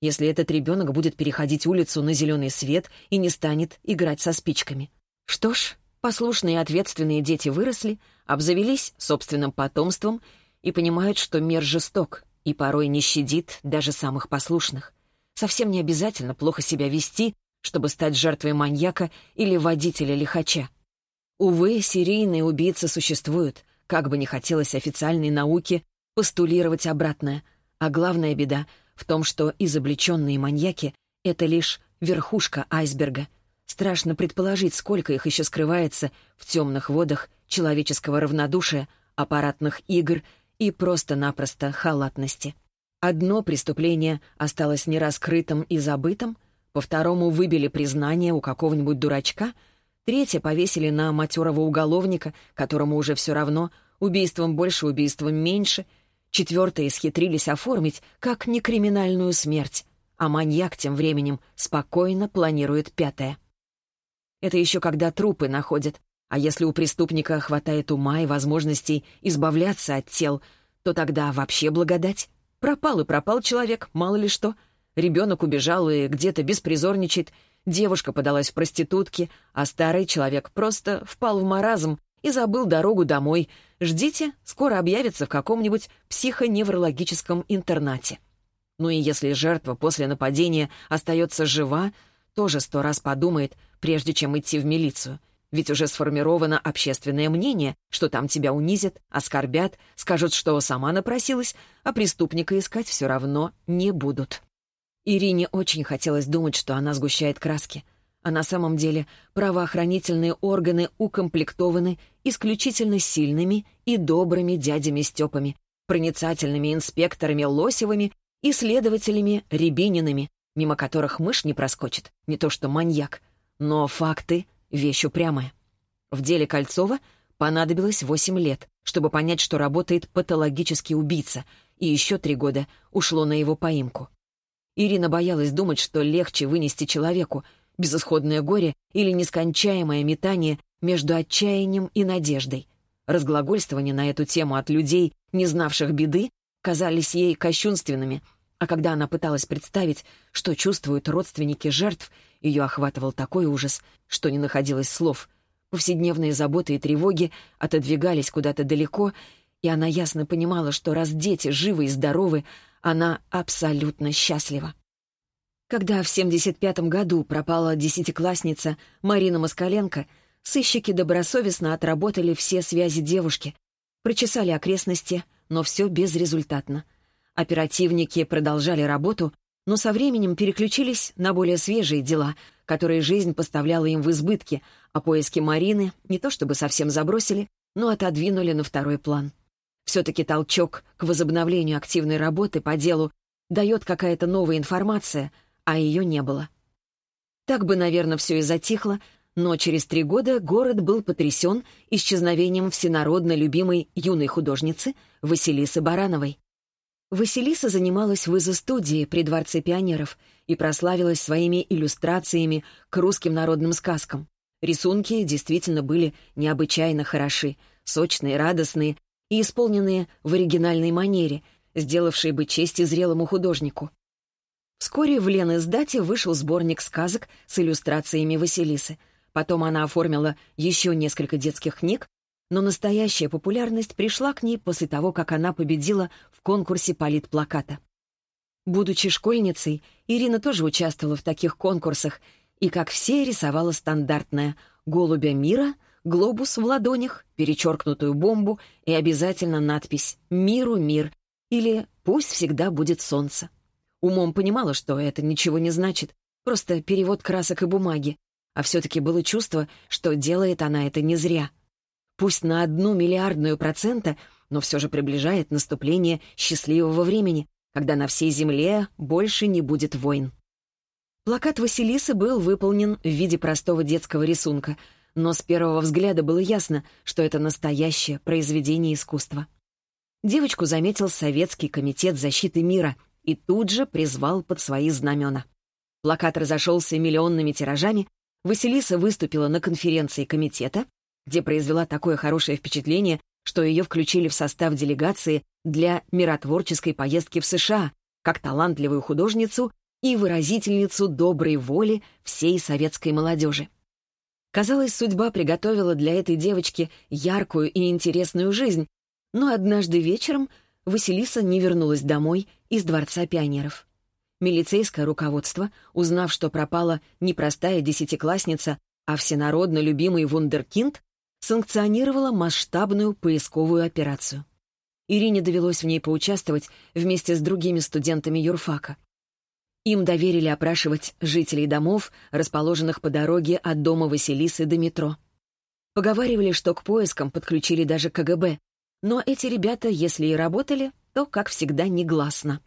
если этот ребенок будет переходить улицу на зеленый свет и не станет играть со спичками. Что ж, послушные и ответственные дети выросли, обзавелись собственным потомством и понимают, что мир жесток и порой не щадит даже самых послушных. Совсем не обязательно плохо себя вести, чтобы стать жертвой маньяка или водителя лихача. Увы, серийные убийцы существуют, как бы не хотелось официальной науке постулировать обратное. А главная беда в том, что изобличенные маньяки — это лишь верхушка айсберга. Страшно предположить, сколько их еще скрывается в темных водах человеческого равнодушия, аппаратных игр и просто-напросто халатности. Одно преступление осталось нераскрытым и забытым, по второму выбили признание у какого-нибудь дурачка, третье повесили на матерого уголовника, которому уже все равно, убийством больше, убийством меньше — Четвертые схитрились оформить как некриминальную смерть, а маньяк тем временем спокойно планирует пятое. Это еще когда трупы находят, а если у преступника хватает ума и возможностей избавляться от тел, то тогда вообще благодать. Пропал и пропал человек, мало ли что. Ребенок убежал и где-то беспризорничает, девушка подалась в проститутки, а старый человек просто впал в маразм и забыл дорогу домой. Ждите, скоро объявится в каком-нибудь психоневрологическом интернате. Ну и если жертва после нападения остается жива, тоже сто раз подумает, прежде чем идти в милицию. Ведь уже сформировано общественное мнение, что там тебя унизят, оскорбят, скажут, что сама напросилась, а преступника искать все равно не будут. Ирине очень хотелось думать, что она сгущает краски. А на самом деле правоохранительные органы укомплектованы исключительно сильными и добрыми дядями Степами, проницательными инспекторами Лосевыми и следователями Рябиниными, мимо которых мышь не проскочит, не то что маньяк. Но факты — вещь упрямая. В деле Кольцова понадобилось 8 лет, чтобы понять, что работает патологический убийца, и еще три года ушло на его поимку. Ирина боялась думать, что легче вынести человеку безысходное горе или нескончаемое метание между отчаянием и надеждой. Разглагольствования на эту тему от людей, не знавших беды, казались ей кощунственными, а когда она пыталась представить, что чувствуют родственники жертв, ее охватывал такой ужас, что не находилось слов. Повседневные заботы и тревоги отодвигались куда-то далеко, и она ясно понимала, что раз дети живы и здоровы, она абсолютно счастлива. Когда в 75-м году пропала десятиклассница Марина Москаленко, сыщики добросовестно отработали все связи девушки, прочесали окрестности, но все безрезультатно. Оперативники продолжали работу, но со временем переключились на более свежие дела, которые жизнь поставляла им в избытке, а поиски Марины не то чтобы совсем забросили, но отодвинули на второй план. Все-таки толчок к возобновлению активной работы по делу дает какая-то новая информация, а ее не было. Так бы, наверное, все и затихло, но через три года город был потрясен исчезновением всенародно любимой юной художницы Василисы Барановой. Василиса занималась в изо-студии при Дворце пионеров и прославилась своими иллюстрациями к русским народным сказкам. Рисунки действительно были необычайно хороши, сочные, радостные и исполненные в оригинальной манере, сделавшие бы честь и зрелому художнику. Вскоре в Лен-издате вышел сборник сказок с иллюстрациями Василисы. Потом она оформила еще несколько детских книг, но настоящая популярность пришла к ней после того, как она победила в конкурсе политплаката. Будучи школьницей, Ирина тоже участвовала в таких конкурсах и, как все, рисовала стандартное «Голубя мира», глобус в ладонях, перечеркнутую бомбу и обязательно надпись «Миру мир» или «Пусть всегда будет солнце». Умом понимала, что это ничего не значит, просто перевод красок и бумаги, а все-таки было чувство, что делает она это не зря — пусть на одну миллиардную процента, но все же приближает наступление счастливого времени, когда на всей Земле больше не будет войн. Плакат Василисы был выполнен в виде простого детского рисунка, но с первого взгляда было ясно, что это настоящее произведение искусства. Девочку заметил Советский комитет защиты мира и тут же призвал под свои знамена. Плакат разошелся миллионными тиражами, Василиса выступила на конференции комитета, где произвела такое хорошее впечатление, что ее включили в состав делегации для миротворческой поездки в США, как талантливую художницу и выразительницу доброй воли всей советской молодежи. Казалось, судьба приготовила для этой девочки яркую и интересную жизнь, но однажды вечером Василиса не вернулась домой из Дворца пионеров. Милицейское руководство, узнав, что пропала не простая десятиклассница, а всенародно любимый вундеркинд, санкционировала масштабную поисковую операцию. Ирине довелось в ней поучаствовать вместе с другими студентами юрфака. Им доверили опрашивать жителей домов, расположенных по дороге от дома Василисы до метро. Поговаривали, что к поискам подключили даже КГБ, но эти ребята, если и работали, то, как всегда, негласно.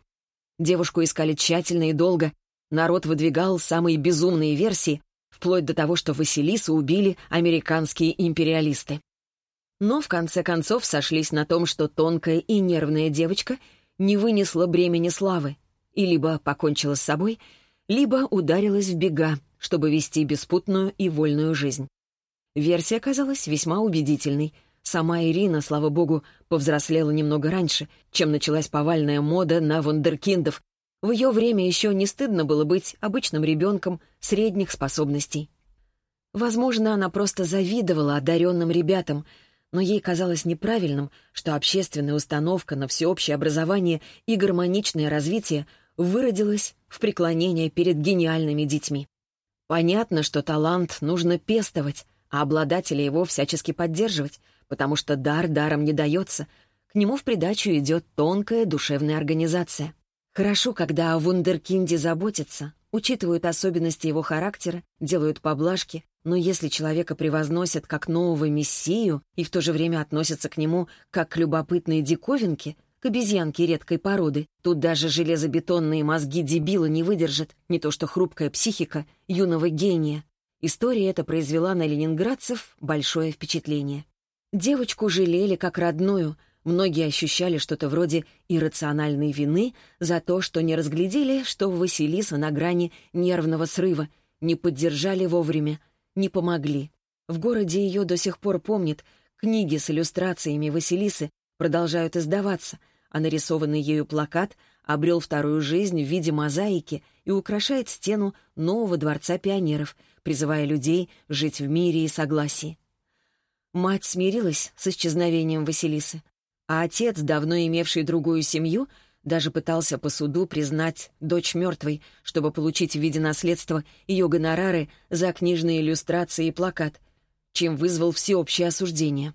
Девушку искали тщательно и долго, народ выдвигал самые безумные версии, вплоть до того, что Василису убили американские империалисты. Но в конце концов сошлись на том, что тонкая и нервная девочка не вынесла бремени славы и либо покончила с собой, либо ударилась в бега, чтобы вести беспутную и вольную жизнь. Версия оказалась весьма убедительной. Сама Ирина, слава богу, повзрослела немного раньше, чем началась повальная мода на вундеркиндов, в ее время еще не стыдно было быть обычным ребенком средних способностей. Возможно, она просто завидовала одаренным ребятам, но ей казалось неправильным, что общественная установка на всеобщее образование и гармоничное развитие выродилась в преклонение перед гениальными детьми. Понятно, что талант нужно пестовать, а обладателя его всячески поддерживать, потому что дар даром не дается, к нему в придачу идет тонкая душевная организация. Хорошо, когда о вундеркинде заботятся, учитывают особенности его характера, делают поблажки, но если человека превозносят как нового мессию и в то же время относятся к нему как к любопытной диковинке, к обезьянке редкой породы. Тут даже железобетонные мозги дебила не выдержат, не то что хрупкая психика юного гения. История эта произвела на ленинградцев большое впечатление. Девочку жалели как родную, многие ощущали что-то вроде иррациональной вины за то, что не разглядели, что Василиса на грани нервного срыва, не поддержали вовремя, не помогли. В городе ее до сих пор помнят, книги с иллюстрациями Василисы продолжают издаваться — а нарисованный ею плакат обрел вторую жизнь в виде мозаики и украшает стену нового дворца пионеров, призывая людей жить в мире и согласии. Мать смирилась с исчезновением Василисы, а отец, давно имевший другую семью, даже пытался по суду признать дочь мертвой, чтобы получить в виде наследства ее гонорары за книжные иллюстрации и плакат, чем вызвал всеобщее осуждение.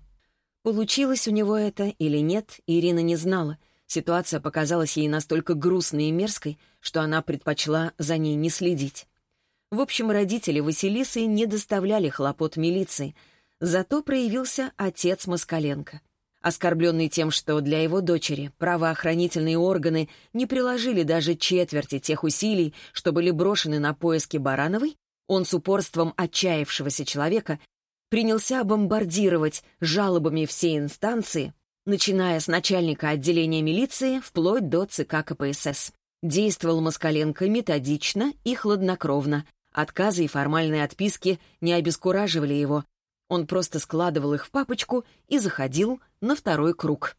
Получилось у него это или нет, Ирина не знала — Ситуация показалась ей настолько грустной и мерзкой, что она предпочла за ней не следить. В общем, родители Василисы не доставляли хлопот милиции, зато проявился отец Москаленко. Оскорбленный тем, что для его дочери правоохранительные органы не приложили даже четверти тех усилий, что были брошены на поиски Барановой, он с упорством отчаявшегося человека принялся бомбардировать жалобами все инстанции, начиная с начальника отделения милиции вплоть до ЦК КПСС. Действовал Москаленко методично и хладнокровно. Отказы и формальные отписки не обескураживали его. Он просто складывал их в папочку и заходил на второй круг.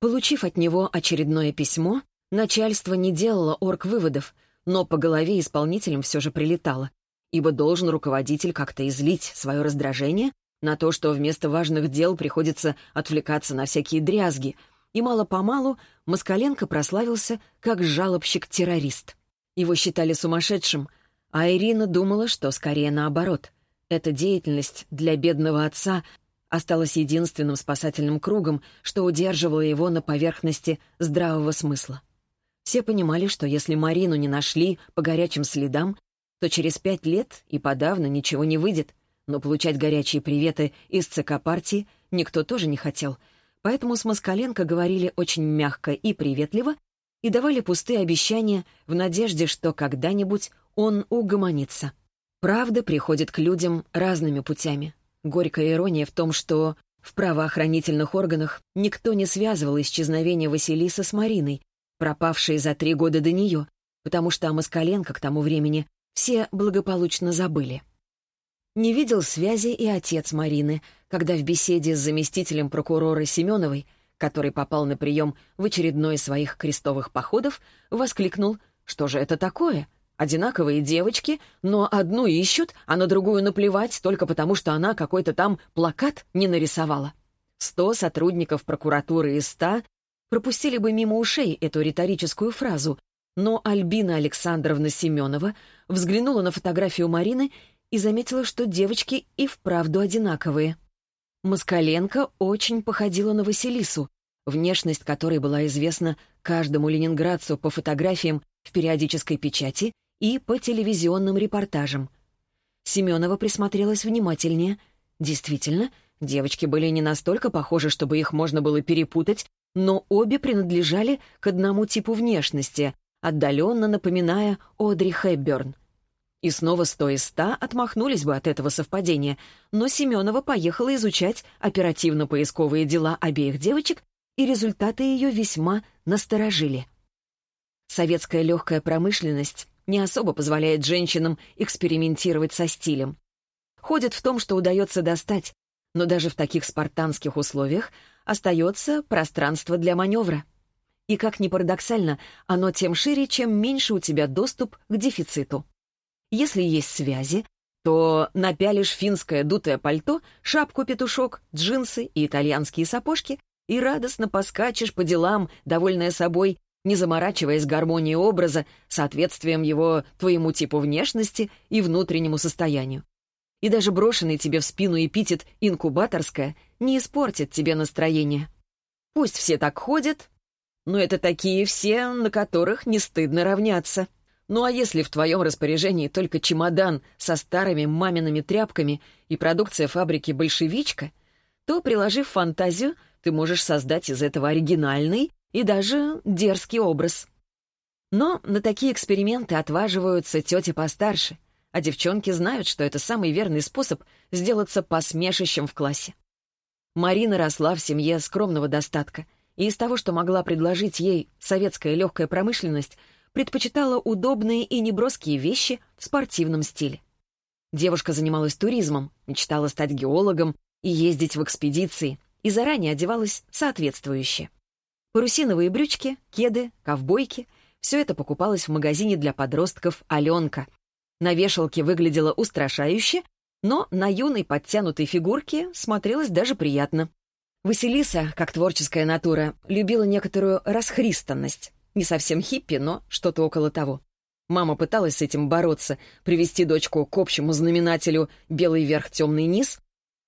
Получив от него очередное письмо, начальство не делало орг-выводов, но по голове исполнителям все же прилетало, ибо должен руководитель как-то излить свое раздражение на то, что вместо важных дел приходится отвлекаться на всякие дрязги, и мало-помалу Москаленко прославился как жалобщик-террорист. Его считали сумасшедшим, а Ирина думала, что скорее наоборот. Эта деятельность для бедного отца осталась единственным спасательным кругом, что удерживало его на поверхности здравого смысла. Все понимали, что если Марину не нашли по горячим следам, то через пять лет и подавно ничего не выйдет — но получать горячие приветы из ЦК партии никто тоже не хотел, поэтому с Москаленко говорили очень мягко и приветливо и давали пустые обещания в надежде, что когда-нибудь он угомонится. Правда приходит к людям разными путями. Горькая ирония в том, что в правоохранительных органах никто не связывал исчезновение Василисы с Мариной, пропавшей за три года до нее, потому что о Москаленко к тому времени все благополучно забыли. Не видел связи и отец Марины, когда в беседе с заместителем прокурора Семеновой, который попал на прием в очередной из своих крестовых походов, воскликнул «Что же это такое? Одинаковые девочки, но одну ищут, а на другую наплевать только потому, что она какой-то там плакат не нарисовала». Сто сотрудников прокуратуры из ста пропустили бы мимо ушей эту риторическую фразу, но Альбина Александровна Семенова взглянула на фотографию Марины и заметила, что девочки и вправду одинаковые. Москаленко очень походила на Василису, внешность которой была известна каждому ленинградцу по фотографиям в периодической печати и по телевизионным репортажам. Семенова присмотрелась внимательнее. Действительно, девочки были не настолько похожи, чтобы их можно было перепутать, но обе принадлежали к одному типу внешности, отдаленно напоминая Одри Хэбберн. И снова сто из ста отмахнулись бы от этого совпадения, но Семенова поехала изучать оперативно-поисковые дела обеих девочек, и результаты ее весьма насторожили. Советская легкая промышленность не особо позволяет женщинам экспериментировать со стилем. Ходит в том, что удается достать, но даже в таких спартанских условиях остается пространство для маневра. И, как ни парадоксально, оно тем шире, чем меньше у тебя доступ к дефициту. Если есть связи, то напялишь финское дутое пальто, шапку-петушок, джинсы и итальянские сапожки и радостно поскачешь по делам, довольная собой, не заморачиваясь гармонией образа, соответствием его твоему типу внешности и внутреннему состоянию. И даже брошенный тебе в спину эпитет «инкубаторская» не испортит тебе настроение. Пусть все так ходят, но это такие все, на которых не стыдно равняться. Ну а если в твоем распоряжении только чемодан со старыми мамиными тряпками и продукция фабрики «Большевичка», то, приложив фантазию, ты можешь создать из этого оригинальный и даже дерзкий образ. Но на такие эксперименты отваживаются тети постарше, а девчонки знают, что это самый верный способ сделаться посмешищем в классе. Марина росла в семье скромного достатка, и из того, что могла предложить ей советская легкая промышленность, предпочитала удобные и неброские вещи в спортивном стиле. Девушка занималась туризмом, мечтала стать геологом и ездить в экспедиции, и заранее одевалась соответствующе. Парусиновые брючки, кеды, ковбойки — все это покупалось в магазине для подростков «Аленка». На вешалке выглядело устрашающе, но на юной подтянутой фигурке смотрелось даже приятно. Василиса, как творческая натура, любила некоторую расхристанность. Не совсем хиппи, но что-то около того. Мама пыталась с этим бороться, привести дочку к общему знаменателю «белый верх, темный низ»,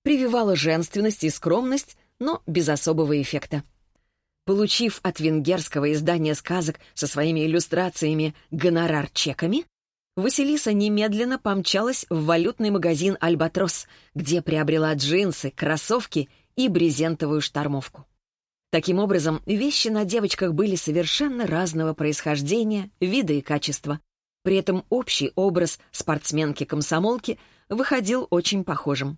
прививала женственность и скромность, но без особого эффекта. Получив от венгерского издания сказок со своими иллюстрациями гонорар-чеками, Василиса немедленно помчалась в валютный магазин «Альбатрос», где приобрела джинсы, кроссовки и брезентовую штормовку. Таким образом, вещи на девочках были совершенно разного происхождения, вида и качества. При этом общий образ спортсменки-комсомолки выходил очень похожим.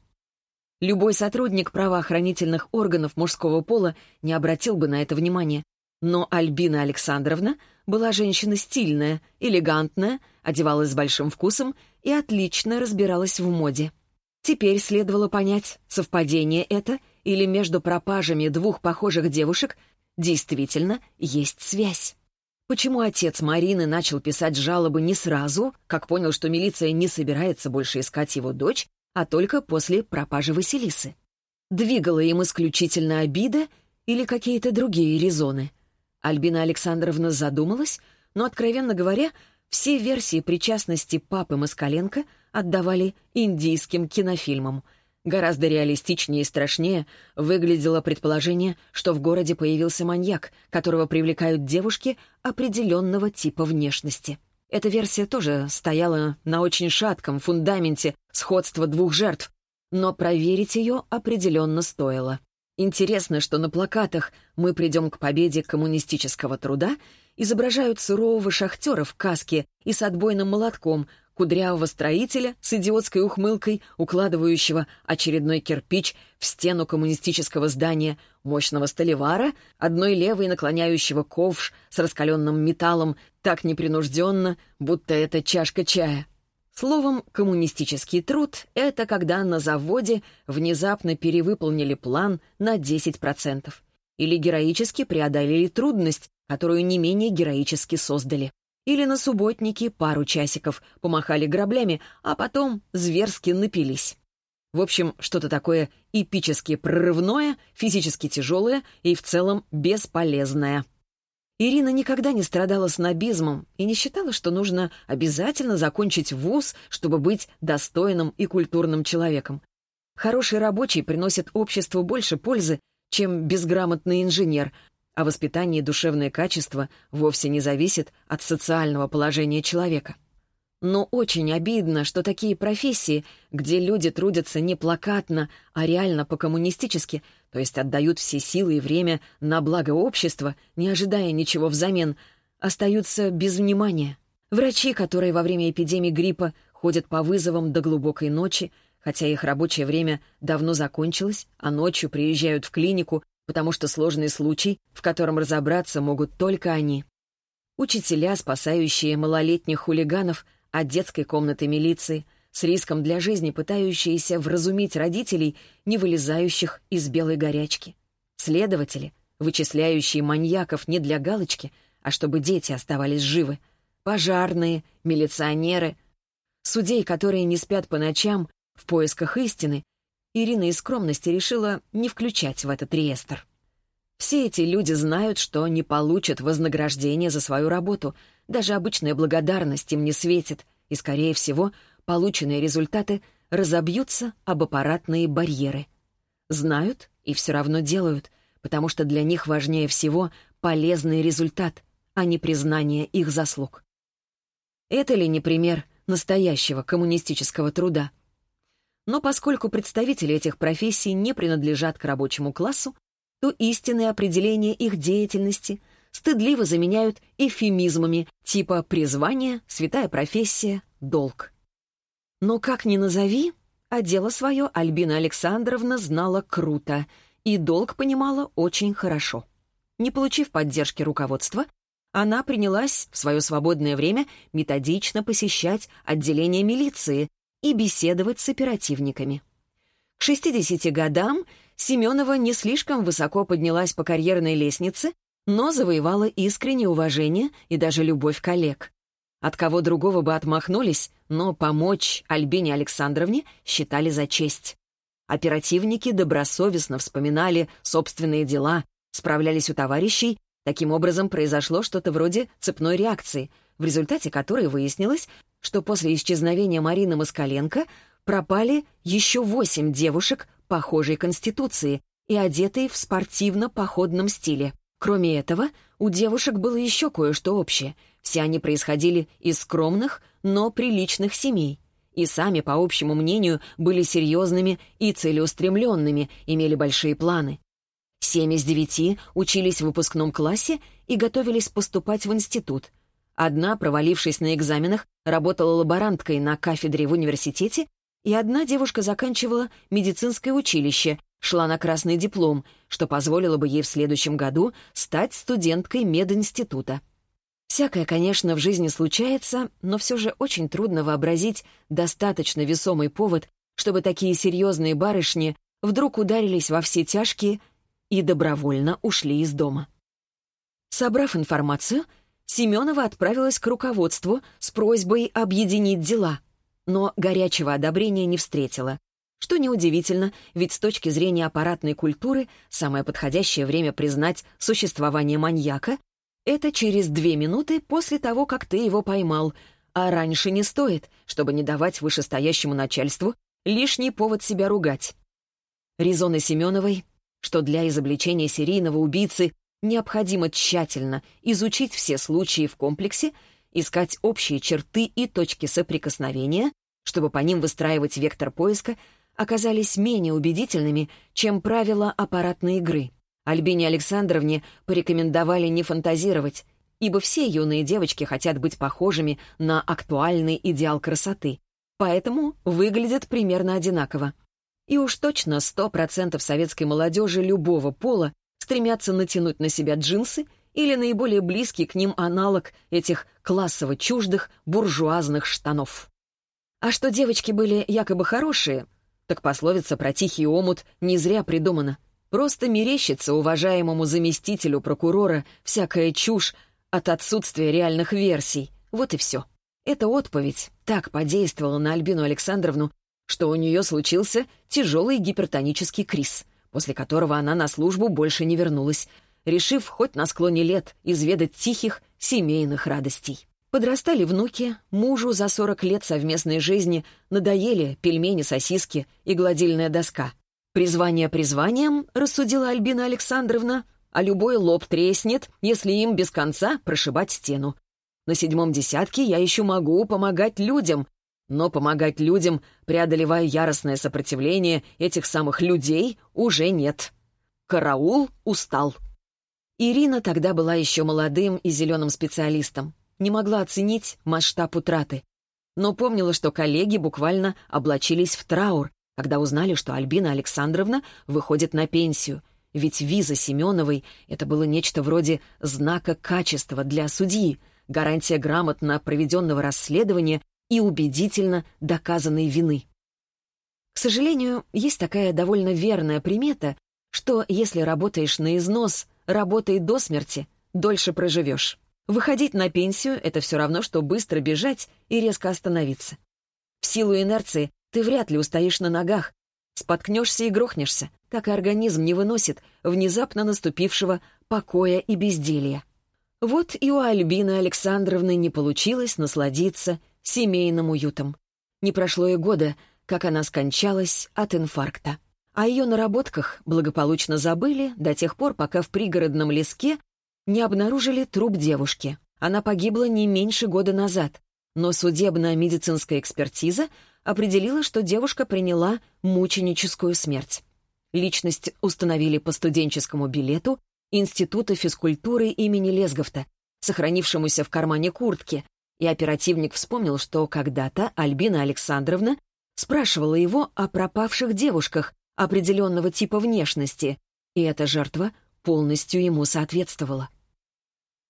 Любой сотрудник правоохранительных органов мужского пола не обратил бы на это внимания. Но Альбина Александровна была женщина стильная, элегантная, одевалась с большим вкусом и отлично разбиралась в моде. Теперь следовало понять, совпадение это или между пропажами двух похожих девушек действительно есть связь. Почему отец Марины начал писать жалобы не сразу, как понял, что милиция не собирается больше искать его дочь, а только после пропажи Василисы? Двигала им исключительно обида или какие-то другие резоны? Альбина Александровна задумалась, но, откровенно говоря, все версии причастности папы Москаленко отдавали индийским кинофильмам — Гораздо реалистичнее и страшнее выглядело предположение, что в городе появился маньяк, которого привлекают девушки определенного типа внешности. Эта версия тоже стояла на очень шатком фундаменте сходства двух жертв, но проверить ее определенно стоило. Интересно, что на плакатах «Мы придем к победе коммунистического труда» изображают сурового шахтера в каске и с отбойным молотком, кудрявого строителя с идиотской ухмылкой, укладывающего очередной кирпич в стену коммунистического здания, мощного столевара, одной левой наклоняющего ковш с раскаленным металлом так непринужденно, будто это чашка чая. Словом, коммунистический труд — это когда на заводе внезапно перевыполнили план на 10%. Или героически преодолели трудность, которую не менее героически создали. Или на субботнике пару часиков помахали граблями, а потом зверски напились. В общем, что-то такое эпически прорывное, физически тяжелое и в целом бесполезное. Ирина никогда не страдала снобизмом и не считала, что нужно обязательно закончить вуз, чтобы быть достойным и культурным человеком. Хороший рабочий приносит обществу больше пользы, чем безграмотный инженер, а воспитание и душевное качество вовсе не зависит от социального положения человека. Но очень обидно, что такие профессии, где люди трудятся не плакатно, а реально по-коммунистически, то есть отдают все силы и время на благо общества, не ожидая ничего взамен, остаются без внимания. Врачи, которые во время эпидемии гриппа ходят по вызовам до глубокой ночи, хотя их рабочее время давно закончилось, а ночью приезжают в клинику потому что сложный случай, в котором разобраться могут только они. Учителя, спасающие малолетних хулиганов от детской комнаты милиции, с риском для жизни пытающиеся вразумить родителей, не вылезающих из белой горячки. Следователи, вычисляющие маньяков не для галочки, а чтобы дети оставались живы. Пожарные, милиционеры. Судей, которые не спят по ночам в поисках истины Ирина из скромности решила не включать в этот реестр. Все эти люди знают, что не получат вознаграждение за свою работу, даже обычная благодарность им не светит, и, скорее всего, полученные результаты разобьются об аппаратные барьеры. Знают и все равно делают, потому что для них важнее всего полезный результат, а не признание их заслуг. Это ли не пример настоящего коммунистического труда? Но поскольку представители этих профессий не принадлежат к рабочему классу, то истинное определение их деятельности стыдливо заменяют эвфемизмами типа «призвание», «святая профессия», «долг». Но как ни назови, а дело свое Альбина Александровна знала круто и долг понимала очень хорошо. Не получив поддержки руководства, она принялась в свое свободное время методично посещать отделение милиции и беседовать с оперативниками. К 60 годам Семенова не слишком высоко поднялась по карьерной лестнице, но завоевала искреннее уважение и даже любовь коллег. От кого другого бы отмахнулись, но помочь Альбине Александровне считали за честь. Оперативники добросовестно вспоминали собственные дела, справлялись у товарищей, таким образом произошло что-то вроде цепной реакции, в результате которой выяснилось, что после исчезновения Марины Москаленко пропали еще восемь девушек похожей конституции и одетые в спортивно-походном стиле. Кроме этого, у девушек было еще кое-что общее. Все они происходили из скромных, но приличных семей. И сами, по общему мнению, были серьезными и целеустремленными, имели большие планы. Семь из девяти учились в выпускном классе и готовились поступать в институт. Одна, провалившись на экзаменах, работала лаборанткой на кафедре в университете и одна девушка заканчивала медицинское училище, шла на красный диплом, что позволило бы ей в следующем году стать студенткой мединститута. Всякое, конечно, в жизни случается, но все же очень трудно вообразить достаточно весомый повод, чтобы такие серьезные барышни вдруг ударились во все тяжкие и добровольно ушли из дома. Собрав информацию, Семенова отправилась к руководству с просьбой объединить дела — но горячего одобрения не встретила. Что неудивительно, ведь с точки зрения аппаратной культуры самое подходящее время признать существование маньяка — это через две минуты после того, как ты его поймал, а раньше не стоит, чтобы не давать вышестоящему начальству лишний повод себя ругать. Резоны Семеновой, что для изобличения серийного убийцы необходимо тщательно изучить все случаи в комплексе, искать общие черты и точки соприкосновения, чтобы по ним выстраивать вектор поиска, оказались менее убедительными, чем правила аппаратной игры. Альбине Александровне порекомендовали не фантазировать, ибо все юные девочки хотят быть похожими на актуальный идеал красоты, поэтому выглядят примерно одинаково. И уж точно 100% советской молодежи любого пола стремятся натянуть на себя джинсы или наиболее близкий к ним аналог этих классово чуждых буржуазных штанов. А что девочки были якобы хорошие, так пословица про тихий омут не зря придумана. Просто мерещится уважаемому заместителю прокурора всякая чушь от отсутствия реальных версий. Вот и все. Эта отповедь так подействовала на Альбину Александровну, что у нее случился тяжелый гипертонический криз, после которого она на службу больше не вернулась, решив хоть на склоне лет изведать тихих семейных радостей. Подрастали внуки, мужу за 40 лет совместной жизни надоели пельмени, сосиски и гладильная доска. Призвание призванием, рассудила Альбина Александровна, а любой лоб треснет, если им без конца прошибать стену. На седьмом десятке я еще могу помогать людям, но помогать людям, преодолевая яростное сопротивление этих самых людей, уже нет. Караул устал. Ирина тогда была еще молодым и зеленым специалистом не могла оценить масштаб утраты, но помнила, что коллеги буквально облачились в траур, когда узнали, что Альбина Александровна выходит на пенсию, ведь виза Семеновой — это было нечто вроде знака качества для судьи, гарантия грамотно проведенного расследования и убедительно доказанной вины. К сожалению, есть такая довольно верная примета, что если работаешь на износ, работай до смерти, дольше проживешь. Выходить на пенсию — это все равно, что быстро бежать и резко остановиться. В силу инерции ты вряд ли устоишь на ногах, споткнешься и грохнешься, так и организм не выносит внезапно наступившего покоя и безделья. Вот и у Альбины Александровны не получилось насладиться семейным уютом. Не прошло и года, как она скончалась от инфаркта. О ее наработках благополучно забыли до тех пор, пока в пригородном леске не обнаружили труп девушки. Она погибла не меньше года назад, но судебно-медицинская экспертиза определила, что девушка приняла мученическую смерть. Личность установили по студенческому билету, Института физкультуры имени Лесговта, сохранившемуся в кармане куртки, и оперативник вспомнил, что когда-то Альбина Александровна спрашивала его о пропавших девушках определенного типа внешности, и эта жертва полностью ему соответствовала.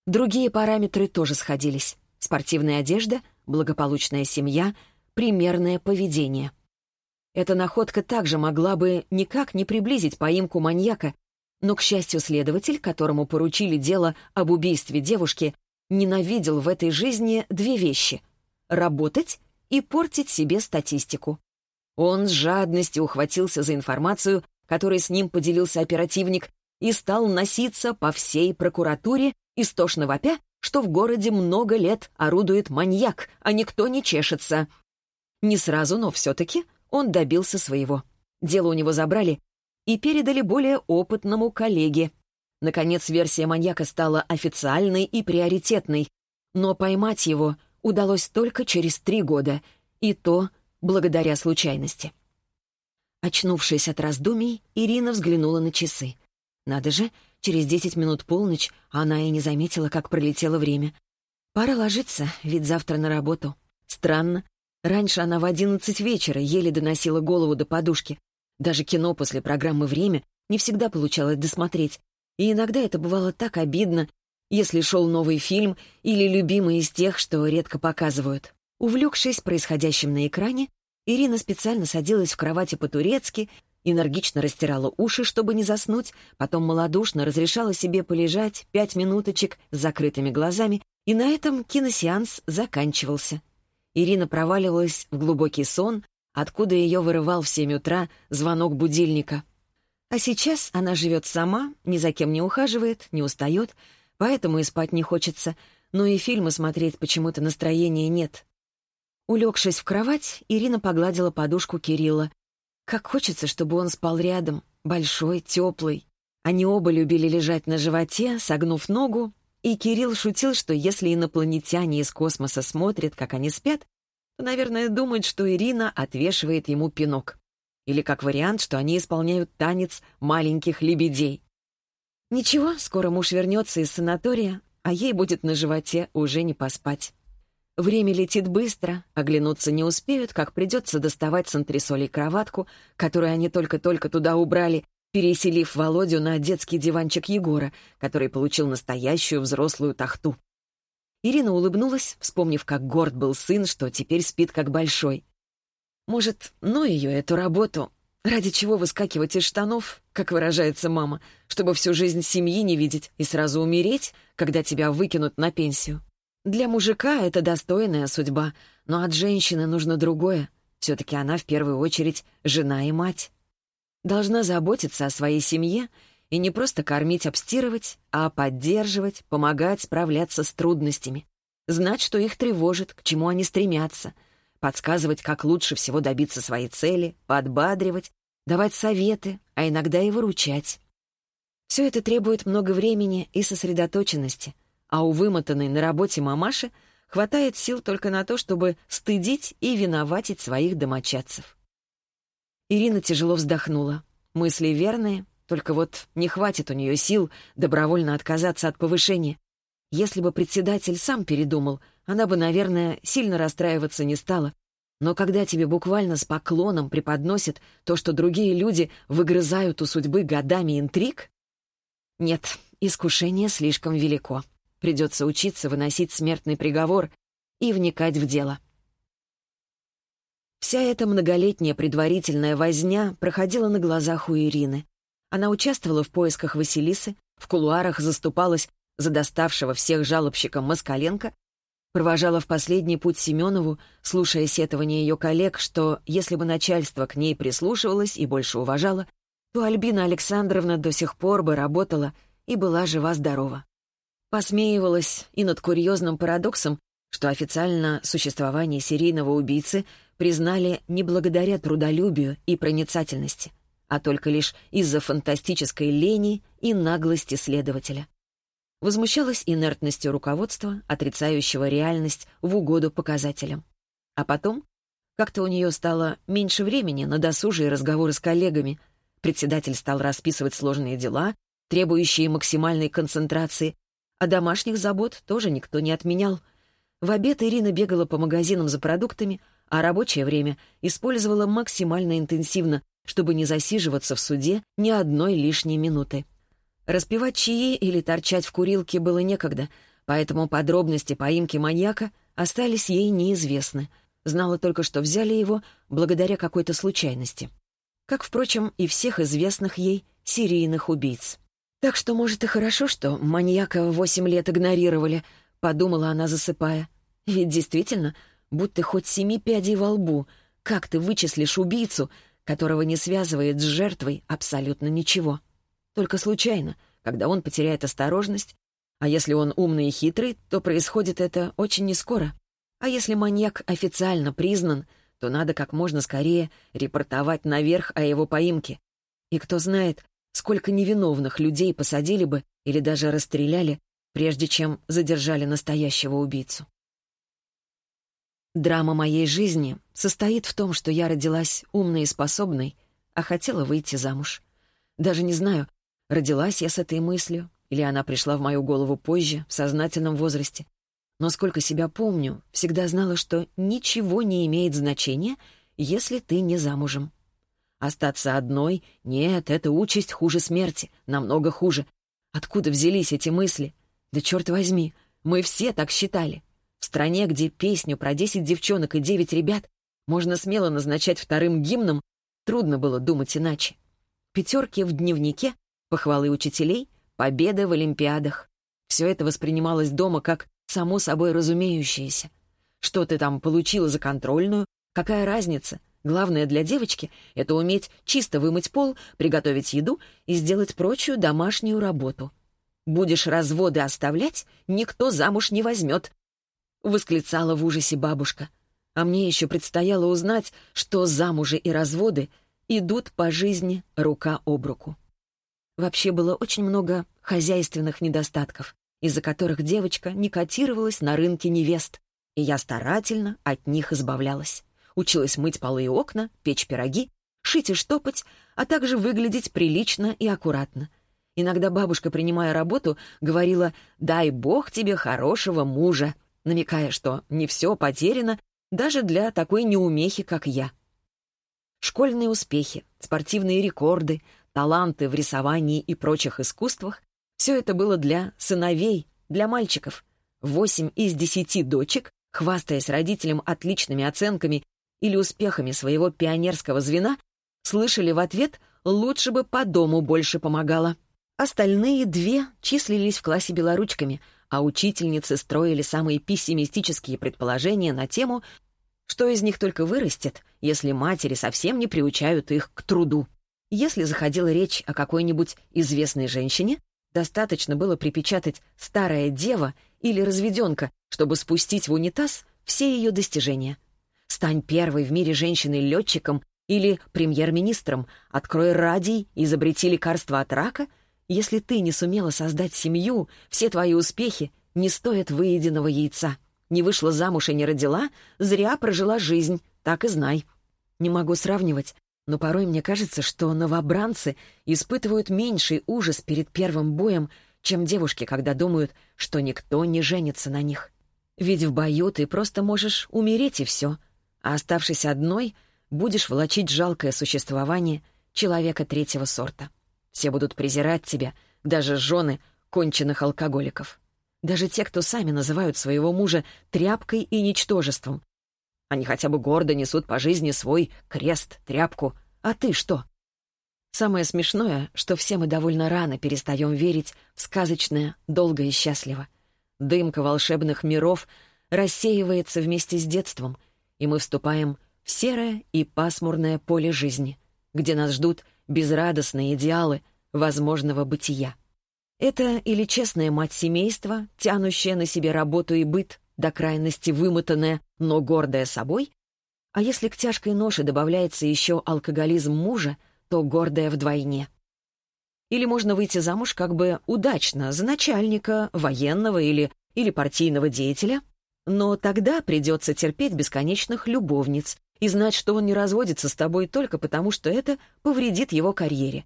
Другие параметры тоже сходились. Спортивная одежда, благополучная семья, примерное поведение. Эта находка также могла бы никак не приблизить поимку маньяка, но, к счастью, следователь, которому поручили дело об убийстве девушки, ненавидел в этой жизни две вещи — работать и портить себе статистику. Он с жадностью ухватился за информацию, которой с ним поделился оперативник, и стал носиться по всей прокуратуре, истошно вопя, что в городе много лет орудует маньяк, а никто не чешется. Не сразу, но все-таки он добился своего. Дело у него забрали и передали более опытному коллеге. Наконец, версия маньяка стала официальной и приоритетной, но поймать его удалось только через три года, и то благодаря случайности. Очнувшись от раздумий, Ирина взглянула на часы. Надо же, через десять минут полночь, она и не заметила, как пролетело время. Пора ложиться, ведь завтра на работу. Странно. Раньше она в одиннадцать вечера еле доносила голову до подушки, даже кино после программы «Время» не всегда получалось досмотреть, и иногда это бывало так обидно, если шел новый фильм или любимый из тех, что редко показывают. Увлекшись происходящим на экране, Ирина специально садилась в кровати по-турецки, энергично растирала уши, чтобы не заснуть, потом малодушно разрешала себе полежать пять минуточек с закрытыми глазами, и на этом киносеанс заканчивался. Ирина проваливалась в глубокий сон, откуда ее вырывал в семь утра звонок будильника. А сейчас она живет сама, ни за кем не ухаживает, не устает, поэтому и спать не хочется, но и фильмы смотреть почему-то настроения нет. Улегшись в кровать, Ирина погладила подушку Кирилла. Как хочется, чтобы он спал рядом, большой, теплый. Они оба любили лежать на животе, согнув ногу, и Кирилл шутил, что если инопланетяне из космоса смотрят, как они спят, то, наверное, думает, что Ирина отвешивает ему пинок. Или как вариант, что они исполняют танец маленьких лебедей. Ничего, скоро муж вернется из санатория, а ей будет на животе уже не поспать. Время летит быстро, оглянуться не успеют, как придется доставать с антресолей кроватку, которую они только-только туда убрали, переселив Володю на детский диванчик Егора, который получил настоящую взрослую тахту. Ирина улыбнулась, вспомнив, как горд был сын, что теперь спит как большой. Может, ну ее, эту работу, ради чего выскакивать из штанов, как выражается мама, чтобы всю жизнь семьи не видеть и сразу умереть, когда тебя выкинут на пенсию. Для мужика это достойная судьба, но от женщины нужно другое. Все-таки она в первую очередь жена и мать. Должна заботиться о своей семье — и не просто кормить, обстирывать, а поддерживать, помогать справляться с трудностями. Знать, что их тревожит, к чему они стремятся. Подсказывать, как лучше всего добиться своей цели, подбадривать, давать советы, а иногда и выручать. Все это требует много времени и сосредоточенности, а у вымотанной на работе мамаши хватает сил только на то, чтобы стыдить и виноватить своих домочадцев. Ирина тяжело вздохнула. Мысли верные, только вот не хватит у нее сил добровольно отказаться от повышения. Если бы председатель сам передумал, она бы, наверное, сильно расстраиваться не стала. Но когда тебе буквально с поклоном преподносят то, что другие люди выгрызают у судьбы годами интриг... Нет, искушение слишком велико. Придется учиться выносить смертный приговор и вникать в дело. Вся эта многолетняя предварительная возня проходила на глазах у Ирины. Она участвовала в поисках Василисы, в кулуарах заступалась за доставшего всех жалобщика Москаленко, провожала в последний путь Семенову, слушая сетования ее коллег, что если бы начальство к ней прислушивалось и больше уважало, то Альбина Александровна до сих пор бы работала и была жива-здорова. Посмеивалась и над курьезным парадоксом, что официально существование серийного убийцы признали не благодаря трудолюбию и проницательности а только лишь из-за фантастической лени и наглости следователя. Возмущалась инертностью руководства, отрицающего реальность в угоду показателям. А потом как-то у нее стало меньше времени на досужие разговоры с коллегами. Председатель стал расписывать сложные дела, требующие максимальной концентрации, а домашних забот тоже никто не отменял. В обед Ирина бегала по магазинам за продуктами, а рабочее время использовала максимально интенсивно, чтобы не засиживаться в суде ни одной лишней минуты. Распивать чаи или торчать в курилке было некогда, поэтому подробности поимки маньяка остались ей неизвестны. Знала только, что взяли его благодаря какой-то случайности. Как, впрочем, и всех известных ей серийных убийц. «Так что, может, и хорошо, что маньяка восемь лет игнорировали», — подумала она, засыпая. «Ведь действительно, будь ты хоть семи пядей во лбу, как ты вычислишь убийцу, которого не связывает с жертвой абсолютно ничего? Только случайно, когда он потеряет осторожность, а если он умный и хитрый, то происходит это очень нескоро. А если маньяк официально признан, то надо как можно скорее репортовать наверх о его поимке. И кто знает, сколько невиновных людей посадили бы или даже расстреляли, прежде чем задержали настоящего убийцу. Драма моей жизни состоит в том, что я родилась умной и способной, а хотела выйти замуж. Даже не знаю, родилась я с этой мыслью, или она пришла в мою голову позже, в сознательном возрасте. Но сколько себя помню, всегда знала, что ничего не имеет значения, если ты не замужем. Остаться одной — нет, это участь хуже смерти, намного хуже. Откуда взялись эти мысли? Да черт возьми, мы все так считали. В стране, где песню про десять девчонок и девять ребят можно смело назначать вторым гимном, трудно было думать иначе. Пятерки в дневнике, похвалы учителей, победы в олимпиадах. Все это воспринималось дома как само собой разумеющееся. Что ты там получила за контрольную? Какая разница? Главное для девочки — это уметь чисто вымыть пол, приготовить еду и сделать прочую домашнюю работу. «Будешь разводы оставлять, никто замуж не возьмет», — восклицала в ужасе бабушка. А мне еще предстояло узнать, что замужи и разводы идут по жизни рука об руку. Вообще было очень много хозяйственных недостатков, из-за которых девочка не котировалась на рынке невест, и я старательно от них избавлялась. Училась мыть полы и окна, печь пироги, шить и штопать, а также выглядеть прилично и аккуратно. Иногда бабушка, принимая работу, говорила «дай бог тебе хорошего мужа», намекая, что не все потеряно даже для такой неумехи, как я. Школьные успехи, спортивные рекорды, таланты в рисовании и прочих искусствах — все это было для сыновей, для мальчиков. Восемь из десяти дочек, хвастаясь родителям отличными оценками или успехами своего пионерского звена, слышали в ответ «лучше бы по дому больше помогала». Остальные две числились в классе белоручками, а учительницы строили самые пессимистические предположения на тему, что из них только вырастет, если матери совсем не приучают их к труду. Если заходила речь о какой-нибудь известной женщине, достаточно было припечатать «старая дева» или «разведенка», чтобы спустить в унитаз все ее достижения — Стань первой в мире женщиной-летчиком или премьер-министром. Открой радий, изобрети лекарство от рака. Если ты не сумела создать семью, все твои успехи не стоят выеденного яйца. Не вышла замуж и не родила, зря прожила жизнь, так и знай. Не могу сравнивать, но порой мне кажется, что новобранцы испытывают меньший ужас перед первым боем, чем девушки, когда думают, что никто не женится на них. Ведь в бою ты просто можешь умереть и все — а оставшись одной, будешь влачить жалкое существование человека третьего сорта. Все будут презирать тебя, даже жены конченых алкоголиков. Даже те, кто сами называют своего мужа тряпкой и ничтожеством. Они хотя бы гордо несут по жизни свой крест, тряпку. А ты что? Самое смешное, что все мы довольно рано перестаем верить в сказочное «долго и счастливо». Дымка волшебных миров рассеивается вместе с детством — и мы вступаем в серое и пасмурное поле жизни, где нас ждут безрадостные идеалы возможного бытия. Это или честная мать семейства, тянущая на себе работу и быт, до крайности вымотанная, но гордая собой, а если к тяжкой ноше добавляется еще алкоголизм мужа, то гордая вдвойне. Или можно выйти замуж как бы удачно за начальника, военного или, или партийного деятеля, но тогда придется терпеть бесконечных любовниц и знать, что он не разводится с тобой только потому, что это повредит его карьере.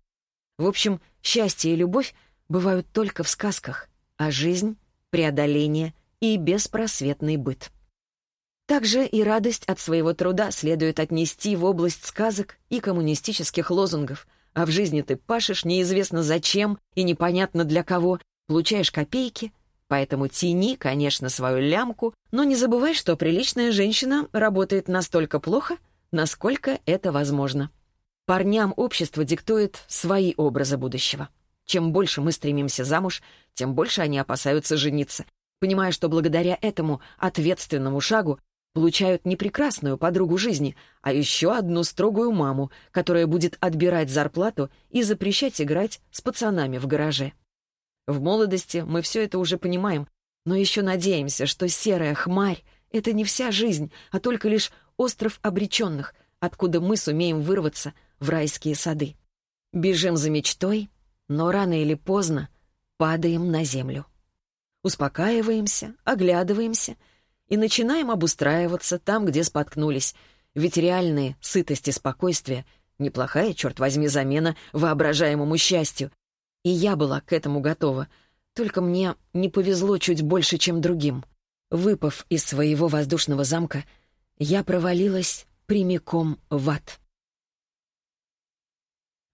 В общем, счастье и любовь бывают только в сказках, а жизнь — преодоление и беспросветный быт. Также и радость от своего труда следует отнести в область сказок и коммунистических лозунгов, а в жизни ты пашешь неизвестно зачем и непонятно для кого, получаешь копейки, поэтому тяни, конечно, свою лямку, но не забывай, что приличная женщина работает настолько плохо, насколько это возможно. Парням общество диктует свои образы будущего. Чем больше мы стремимся замуж, тем больше они опасаются жениться, понимая, что благодаря этому ответственному шагу получают не прекрасную подругу жизни, а еще одну строгую маму, которая будет отбирать зарплату и запрещать играть с пацанами в гараже. В молодости мы все это уже понимаем, но еще надеемся, что серая хмарь — это не вся жизнь, а только лишь остров обреченных, откуда мы сумеем вырваться в райские сады. Бежим за мечтой, но рано или поздно падаем на землю. Успокаиваемся, оглядываемся — и начинаем обустраиваться там, где споткнулись. Ведь реальные сытость и спокойствие — неплохая, черт возьми, замена воображаемому счастью. И я была к этому готова. Только мне не повезло чуть больше, чем другим. Выпав из своего воздушного замка, я провалилась прямиком в ад.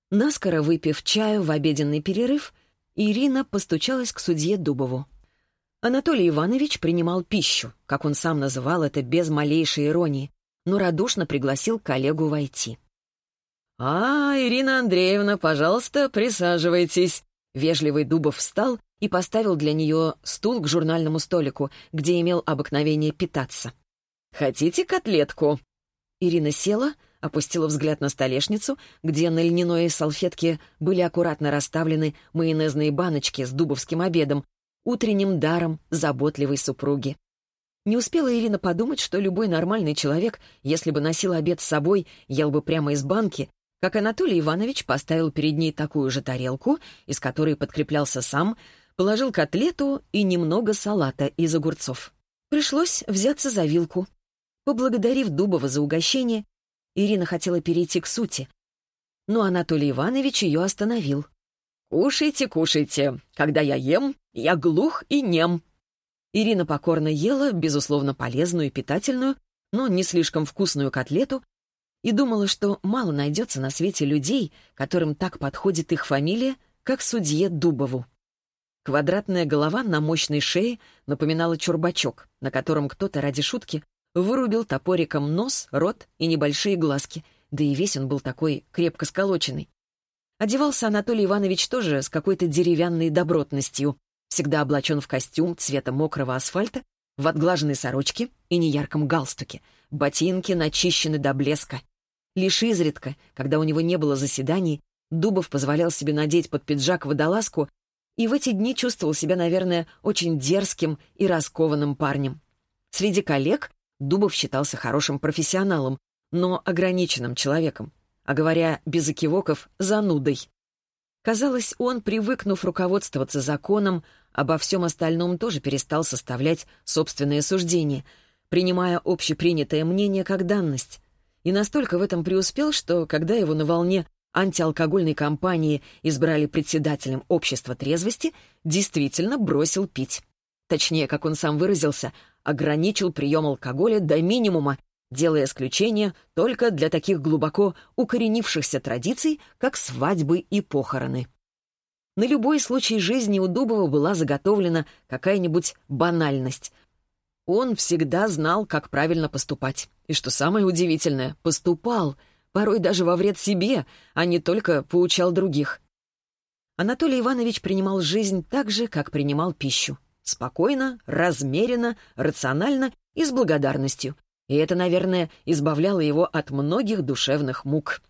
Наскоро выпив чаю в обеденный перерыв, Ирина постучалась к судье Дубову. Анатолий Иванович принимал пищу, как он сам называл это без малейшей иронии, но радушно пригласил коллегу войти. «А, Ирина Андреевна, пожалуйста, присаживайтесь». Вежливый Дубов встал и поставил для нее стул к журнальному столику, где имел обыкновение питаться. «Хотите котлетку?» Ирина села, опустила взгляд на столешницу, где на льняной салфетке были аккуратно расставлены майонезные баночки с дубовским обедом, утренним даром заботливой супруги. Не успела Ирина подумать, что любой нормальный человек, если бы носил обед с собой, ел бы прямо из банки, как Анатолий Иванович поставил перед ней такую же тарелку, из которой подкреплялся сам, положил котлету и немного салата из огурцов. Пришлось взяться за вилку. Поблагодарив Дубова за угощение, Ирина хотела перейти к сути, но Анатолий Иванович ее остановил. «Кушайте, кушайте. Когда я ем, я глух и нем». Ирина покорно ела, безусловно, полезную и питательную, но не слишком вкусную котлету, и думала, что мало найдется на свете людей, которым так подходит их фамилия, как судье Дубову. Квадратная голова на мощной шее напоминала чурбачок, на котором кто-то ради шутки вырубил топориком нос, рот и небольшие глазки, да и весь он был такой крепко сколоченный. Одевался Анатолий Иванович тоже с какой-то деревянной добротностью, всегда облачен в костюм цвета мокрого асфальта, в отглаженной сорочке и неярком галстуке, ботинки начищены до блеска. Лишь изредка, когда у него не было заседаний, Дубов позволял себе надеть под пиджак водолазку и в эти дни чувствовал себя, наверное, очень дерзким и раскованным парнем. Среди коллег Дубов считался хорошим профессионалом, но ограниченным человеком а говоря без окивоков, занудой. Казалось, он, привыкнув руководствоваться законом, обо всем остальном тоже перестал составлять собственное суждение, принимая общепринятое мнение как данность. И настолько в этом преуспел, что, когда его на волне антиалкогольной кампании избрали председателем общества трезвости, действительно бросил пить. Точнее, как он сам выразился, ограничил прием алкоголя до минимума делая исключение только для таких глубоко укоренившихся традиций, как свадьбы и похороны. На любой случай жизни у Дубова была заготовлена какая-нибудь банальность. Он всегда знал, как правильно поступать. И что самое удивительное, поступал, порой даже во вред себе, а не только поучал других. Анатолий Иванович принимал жизнь так же, как принимал пищу. Спокойно, размеренно, рационально и с благодарностью — и это, наверное, избавляло его от многих душевных мук.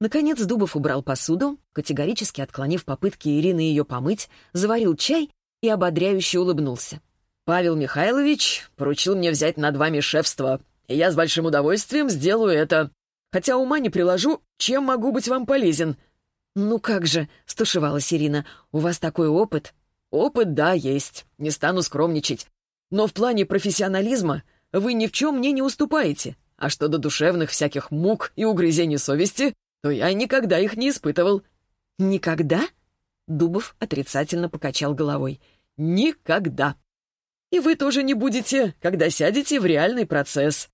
Наконец Дубов убрал посуду, категорически отклонив попытки Ирины ее помыть, заварил чай и ободряюще улыбнулся. «Павел Михайлович поручил мне взять над вами шефство, и я с большим удовольствием сделаю это. Хотя ума не приложу, чем могу быть вам полезен». «Ну как же», — стушевалась Ирина, — «у вас такой опыт». «Опыт, да, есть, не стану скромничать. Но в плане профессионализма вы ни в чем мне не уступаете. А что до душевных всяких мук и угрызений совести, то я никогда их не испытывал». «Никогда?» Дубов отрицательно покачал головой. «Никогда. И вы тоже не будете, когда сядете в реальный процесс.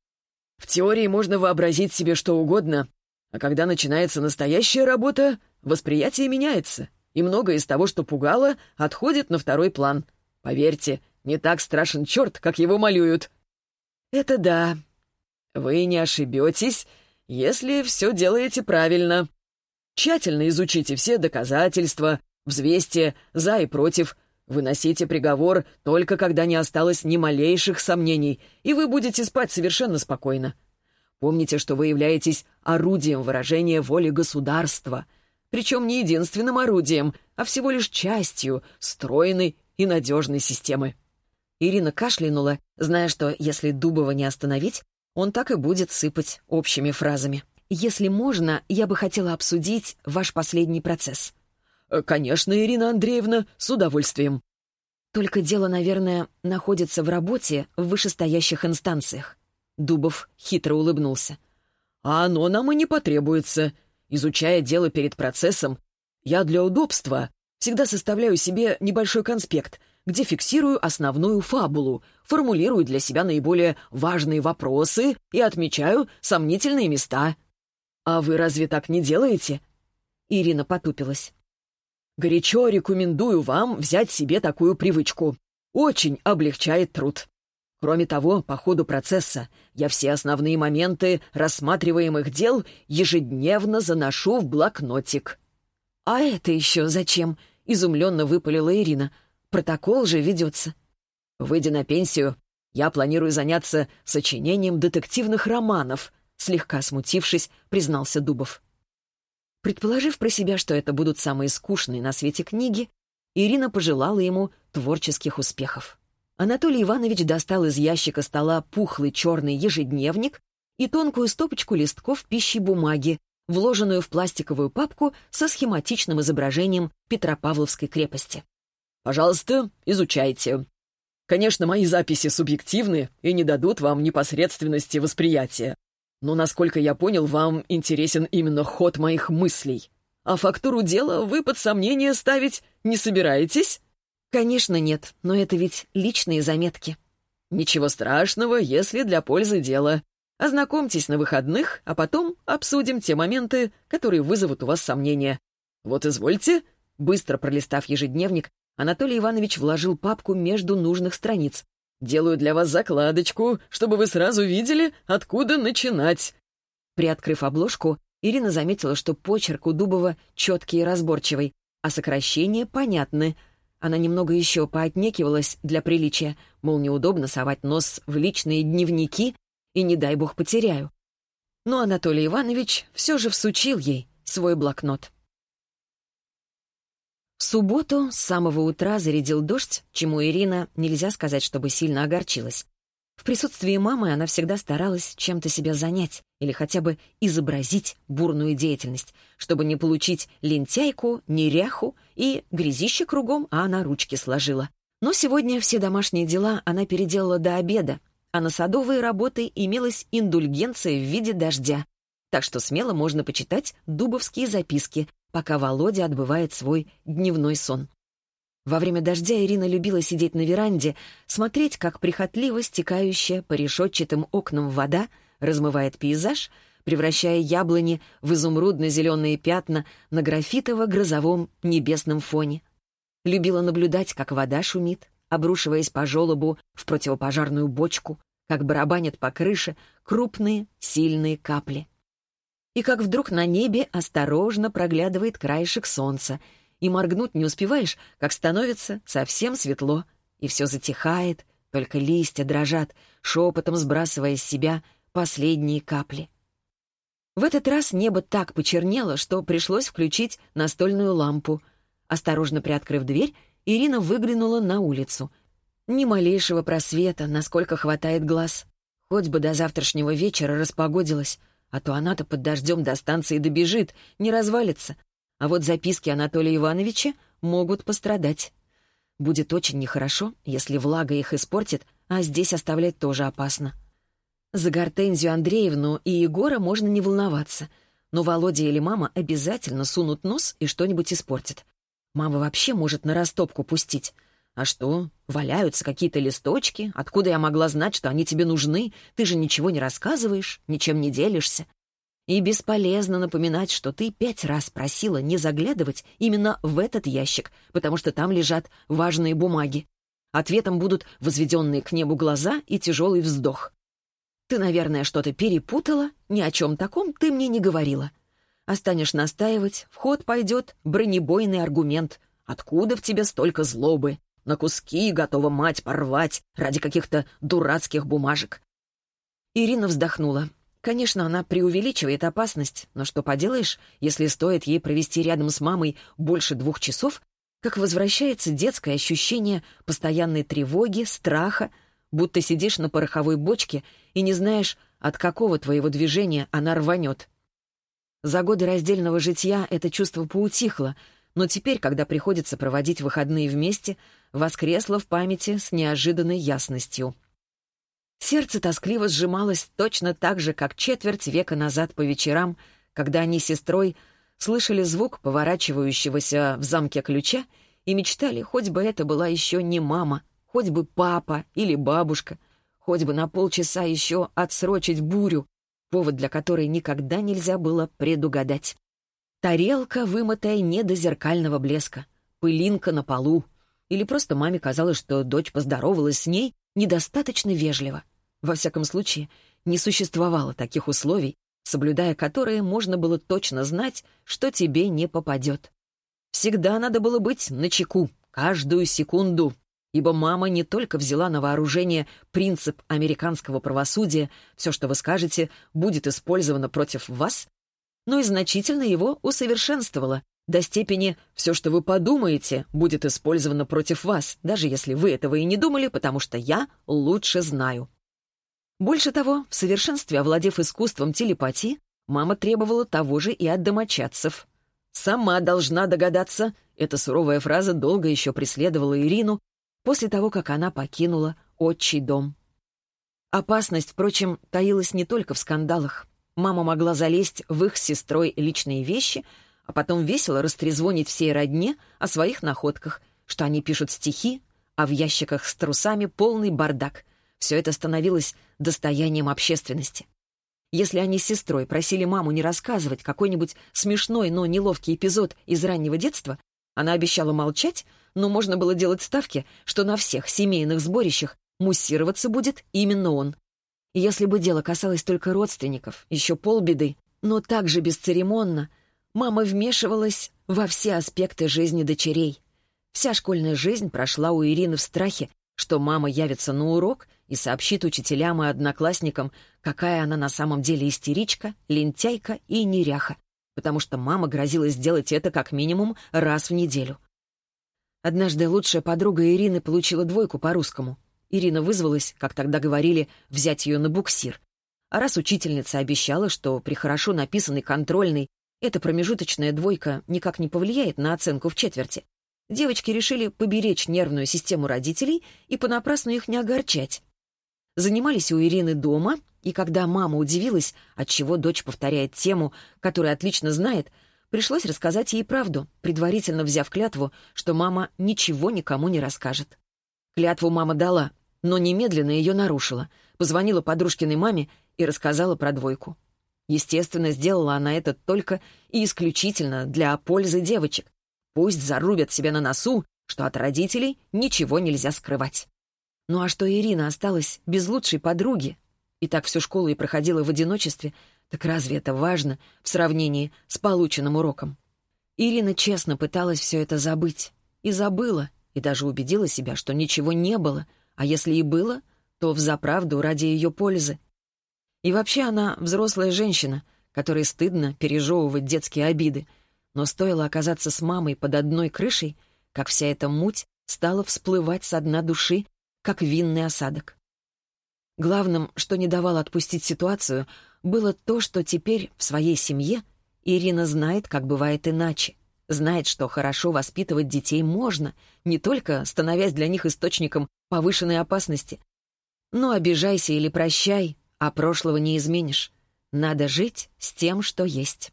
В теории можно вообразить себе что угодно, а когда начинается настоящая работа, восприятие меняется, и многое из того, что пугало, отходит на второй план. Поверьте, не так страшен черт, как его малюют. Это да. Вы не ошибетесь, если все делаете правильно. Тщательно изучите все доказательства, взвесьте за и против, выносите приговор только когда не осталось ни малейших сомнений, и вы будете спать совершенно спокойно. Помните, что вы являетесь орудием выражения воли государства, причем не единственным орудием, а всего лишь частью стройной и надежной системы. Ирина кашлянула, зная, что если Дубова не остановить, он так и будет сыпать общими фразами. «Если можно, я бы хотела обсудить ваш последний процесс». «Э, «Конечно, Ирина Андреевна, с удовольствием». «Только дело, наверное, находится в работе в вышестоящих инстанциях». Дубов хитро улыбнулся. «А оно нам и не потребуется. Изучая дело перед процессом, я для удобства всегда составляю себе небольшой конспект, где фиксирую основную фабулу, формулирую для себя наиболее важные вопросы и отмечаю сомнительные места. А вы разве так не делаете?» Ирина потупилась. «Горячо рекомендую вам взять себе такую привычку. Очень облегчает труд. Кроме того, по ходу процесса я все основные моменты рассматриваемых дел ежедневно заношу в блокнотик». «А это еще зачем?» — изумленно выпалила Ирина. «Протокол же ведется». «Выйдя на пенсию, я планирую заняться сочинением детективных романов», слегка смутившись, признался Дубов. Предположив про себя, что это будут самые скучные на свете книги, Ирина пожелала ему творческих успехов. Анатолий Иванович достал из ящика стола пухлый черный ежедневник и тонкую стопочку листков пищи бумаги, вложенную в пластиковую папку со схематичным изображением Петропавловской крепости. «Пожалуйста, изучайте. Конечно, мои записи субъективны и не дадут вам непосредственности восприятия. Но, насколько я понял, вам интересен именно ход моих мыслей. А фактуру дела вы под сомнение ставить не собираетесь?» «Конечно нет, но это ведь личные заметки». «Ничего страшного, если для пользы дела. Ознакомьтесь на выходных, а потом обсудим те моменты, которые вызовут у вас сомнения. Вот извольте». Быстро пролистав ежедневник, Анатолий Иванович вложил папку между нужных страниц. «Делаю для вас закладочку, чтобы вы сразу видели, откуда начинать». Приоткрыв обложку, Ирина заметила, что почерк у Дубова четкий и разборчивый, а сокращения понятны — она немного еще поотнекивалась для приличия, мол, неудобно совать нос в личные дневники и, не дай бог, потеряю. Но Анатолий Иванович все же всучил ей свой блокнот. В субботу с самого утра зарядил дождь, чему Ирина нельзя сказать, чтобы сильно огорчилась. В присутствии мамы она всегда старалась чем-то себя занять или хотя бы изобразить бурную деятельность, чтобы не получить лентяйку, неряху и грязище кругом, а она ручки сложила. Но сегодня все домашние дела она переделала до обеда, а на садовые работы имелась индульгенция в виде дождя. Так что смело можно почитать дубовские записки, пока Володя отбывает свой дневной сон. Во время дождя Ирина любила сидеть на веранде, смотреть, как прихотливо стекающая по решетчатым окнам вода размывает пейзаж, превращая яблони в изумрудно-зеленые пятна на графитово-грозовом небесном фоне. Любила наблюдать, как вода шумит, обрушиваясь по желобу в противопожарную бочку, как барабанят по крыше крупные, сильные капли. И как вдруг на небе осторожно проглядывает краешек солнца — и моргнуть не успеваешь, как становится совсем светло, и все затихает, только листья дрожат, шепотом сбрасывая с себя последние капли. В этот раз небо так почернело, что пришлось включить настольную лампу. Осторожно приоткрыв дверь, Ирина выглянула на улицу. Ни малейшего просвета, насколько хватает глаз. Хоть бы до завтрашнего вечера распогодилась, а то она-то под дождем до станции добежит, не развалится, а вот записки Анатолия Ивановича могут пострадать. Будет очень нехорошо, если влага их испортит, а здесь оставлять тоже опасно. За Гортензию Андреевну и Егора можно не волноваться, но Володя или мама обязательно сунут нос и что-нибудь испортят. Мама вообще может на растопку пустить. А что, валяются какие-то листочки? Откуда я могла знать, что они тебе нужны? Ты же ничего не рассказываешь, ничем не делишься. И бесполезно напоминать, что ты пять раз просила не заглядывать именно в этот ящик, потому что там лежат важные бумаги. Ответом будут возведенные к небу глаза и тяжелый вздох. Ты, наверное, что-то перепутала, ни о чем таком ты мне не говорила. А станешь настаивать, в ход пойдет бронебойный аргумент. Откуда в тебе столько злобы? На куски готова мать порвать ради каких-то дурацких бумажек. Ирина вздохнула. Конечно, она преувеличивает опасность, но что поделаешь, если стоит ей провести рядом с мамой больше двух часов, как возвращается детское ощущение постоянной тревоги, страха, будто сидишь на пороховой бочке и не знаешь, от какого твоего движения она рванет. За годы раздельного житья это чувство поутихло, но теперь, когда приходится проводить выходные вместе, воскресло в памяти с неожиданной ясностью. Сердце тоскливо сжималось точно так же, как четверть века назад по вечерам, когда они с сестрой слышали звук поворачивающегося в замке ключа и мечтали, хоть бы это была еще не мама, хоть бы папа или бабушка, хоть бы на полчаса еще отсрочить бурю, повод для которой никогда нельзя было предугадать. Тарелка, вымытая не до зеркального блеска, пылинка на полу. Или просто маме казалось, что дочь поздоровалась с ней недостаточно вежливо. Во всяком случае, не существовало таких условий, соблюдая которые можно было точно знать, что тебе не попадет. Всегда надо было быть начеку, каждую секунду, ибо мама не только взяла на вооружение принцип американского правосудия «все, что вы скажете, будет использовано против вас», но и значительно его усовершенствовала до степени «все, что вы подумаете, будет использовано против вас, даже если вы этого и не думали, потому что я лучше знаю». Больше того, в совершенстве овладев искусством телепатии, мама требовала того же и от домочадцев. «Сама должна догадаться», эта суровая фраза долго еще преследовала Ирину, после того, как она покинула отчий дом. Опасность, впрочем, таилась не только в скандалах. Мама могла залезть в их с сестрой личные вещи, а потом весело растрезвонить всей родне о своих находках, что они пишут стихи, а в ящиках с трусами полный бардак. Все это становилось достоянием общественности. Если они с сестрой просили маму не рассказывать какой-нибудь смешной, но неловкий эпизод из раннего детства, она обещала молчать, но можно было делать ставки, что на всех семейных сборищах муссироваться будет именно он. Если бы дело касалось только родственников, еще полбеды, но также бесцеремонно, мама вмешивалась во все аспекты жизни дочерей. Вся школьная жизнь прошла у Ирины в страхе, что мама явится на урок и сообщит учителям и одноклассникам, какая она на самом деле истеричка, лентяйка и неряха, потому что мама грозила сделать это как минимум раз в неделю. Однажды лучшая подруга Ирины получила двойку по русскому. Ирина вызвалась, как тогда говорили, взять ее на буксир. А раз учительница обещала, что при хорошо написанной контрольной эта промежуточная двойка никак не повлияет на оценку в четверти, девочки решили поберечь нервную систему родителей и понапрасну их не огорчать. Занимались у Ирины дома, и когда мама удивилась, отчего дочь повторяет тему, которую отлично знает, Пришлось рассказать ей правду, предварительно взяв клятву, что мама ничего никому не расскажет. Клятву мама дала, но немедленно ее нарушила. Позвонила подружкиной маме и рассказала про двойку. Естественно, сделала она это только и исключительно для пользы девочек. Пусть зарубят себя на носу, что от родителей ничего нельзя скрывать. Ну а что Ирина осталась без лучшей подруги? И так всю школу и проходила в одиночестве — так разве это важно в сравнении с полученным уроком? Ирина честно пыталась все это забыть. И забыла, и даже убедила себя, что ничего не было, а если и было, то взаправду ради ее пользы. И вообще она взрослая женщина, которой стыдно пережевывать детские обиды, но стоило оказаться с мамой под одной крышей, как вся эта муть стала всплывать со дна души, как винный осадок. Главным, что не давало отпустить ситуацию, было то, что теперь в своей семье Ирина знает, как бывает иначе. Знает, что хорошо воспитывать детей можно, не только становясь для них источником повышенной опасности. Но обижайся или прощай, а прошлого не изменишь. Надо жить с тем, что есть.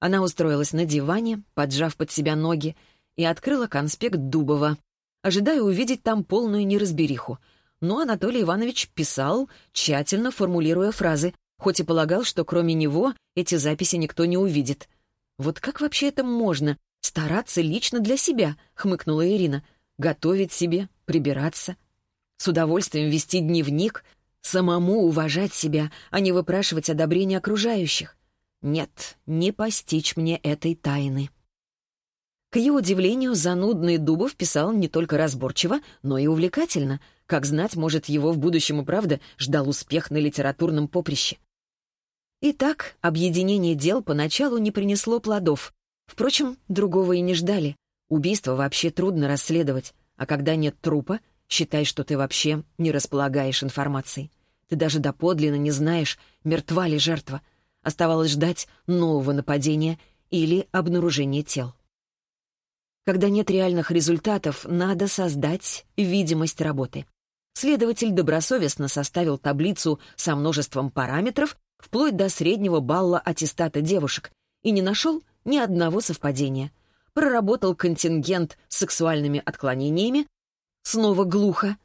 Она устроилась на диване, поджав под себя ноги, и открыла конспект Дубова, ожидая увидеть там полную неразбериху. Но Анатолий Иванович писал, тщательно формулируя фразы, хоть и полагал, что кроме него эти записи никто не увидит. «Вот как вообще это можно? Стараться лично для себя?» — хмыкнула Ирина. «Готовить себе, прибираться. С удовольствием вести дневник, самому уважать себя, а не выпрашивать одобрения окружающих. Нет, не постичь мне этой тайны». К ее удивлению, занудный Дубов писал не только разборчиво, но и увлекательно. Как знать, может, его в будущем и правда ждал успех на литературном поприще. Итак, объединение дел поначалу не принесло плодов. Впрочем, другого и не ждали. Убийство вообще трудно расследовать, а когда нет трупа, считай, что ты вообще не располагаешь информацией. Ты даже доподлинно не знаешь, мертва ли жертва. Оставалось ждать нового нападения или обнаружения тел. Когда нет реальных результатов, надо создать видимость работы. Следователь добросовестно составил таблицу со множеством параметров, вплоть до среднего балла аттестата девушек, и не нашел ни одного совпадения. Проработал контингент с сексуальными отклонениями, снова глухо.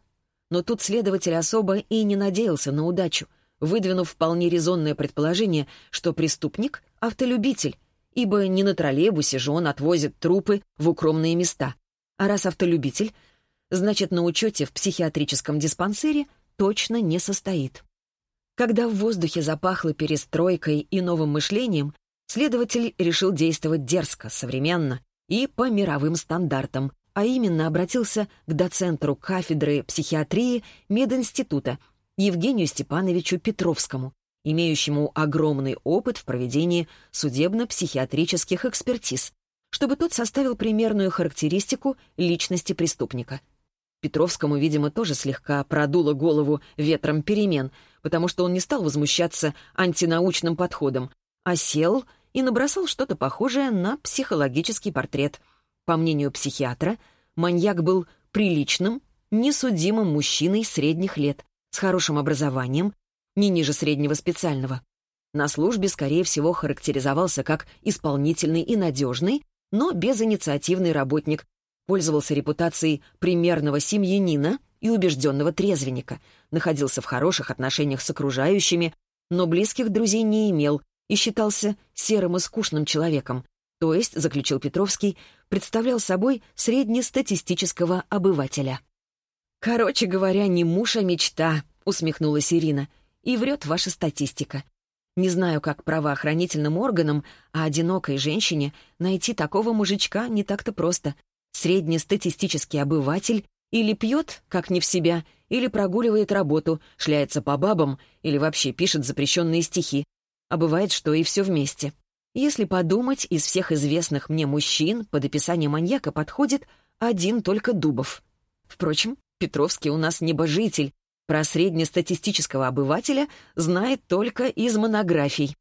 Но тут следователь особо и не надеялся на удачу, выдвинув вполне резонное предположение, что преступник — автолюбитель, ибо не на троллейбусе же он отвозит трупы в укромные места. А раз автолюбитель, значит, на учете в психиатрическом диспансере точно не состоит. Когда в воздухе запахло перестройкой и новым мышлением, следователь решил действовать дерзко, современно и по мировым стандартам, а именно обратился к доцентру кафедры психиатрии мединститута Евгению Степановичу Петровскому, имеющему огромный опыт в проведении судебно-психиатрических экспертиз, чтобы тот составил примерную характеристику личности преступника. Петровскому, видимо, тоже слегка продуло голову ветром перемен, потому что он не стал возмущаться антинаучным подходом, а сел и набросал что-то похожее на психологический портрет. По мнению психиатра, маньяк был приличным, несудимым мужчиной средних лет, с хорошим образованием, не ниже среднего специального. На службе, скорее всего, характеризовался как исполнительный и надежный, но безинициативный работник, пользовался репутацией примерного семьянина и убежденного трезвенника, находился в хороших отношениях с окружающими, но близких друзей не имел и считался серым и скучным человеком, то есть, заключил Петровский, представлял собой среднестатистического обывателя. «Короче говоря, не муж, а мечта», — усмехнулась Ирина. И врет ваша статистика. Не знаю, как правоохранительным органам, а одинокой женщине найти такого мужичка не так-то просто. Среднестатистический обыватель или пьет, как не в себя, или прогуливает работу, шляется по бабам, или вообще пишет запрещенные стихи. А бывает, что и все вместе. Если подумать, из всех известных мне мужчин под описание маньяка подходит один только Дубов. Впрочем, Петровский у нас небожитель, про среднестатистического обывателя знает только из монографий.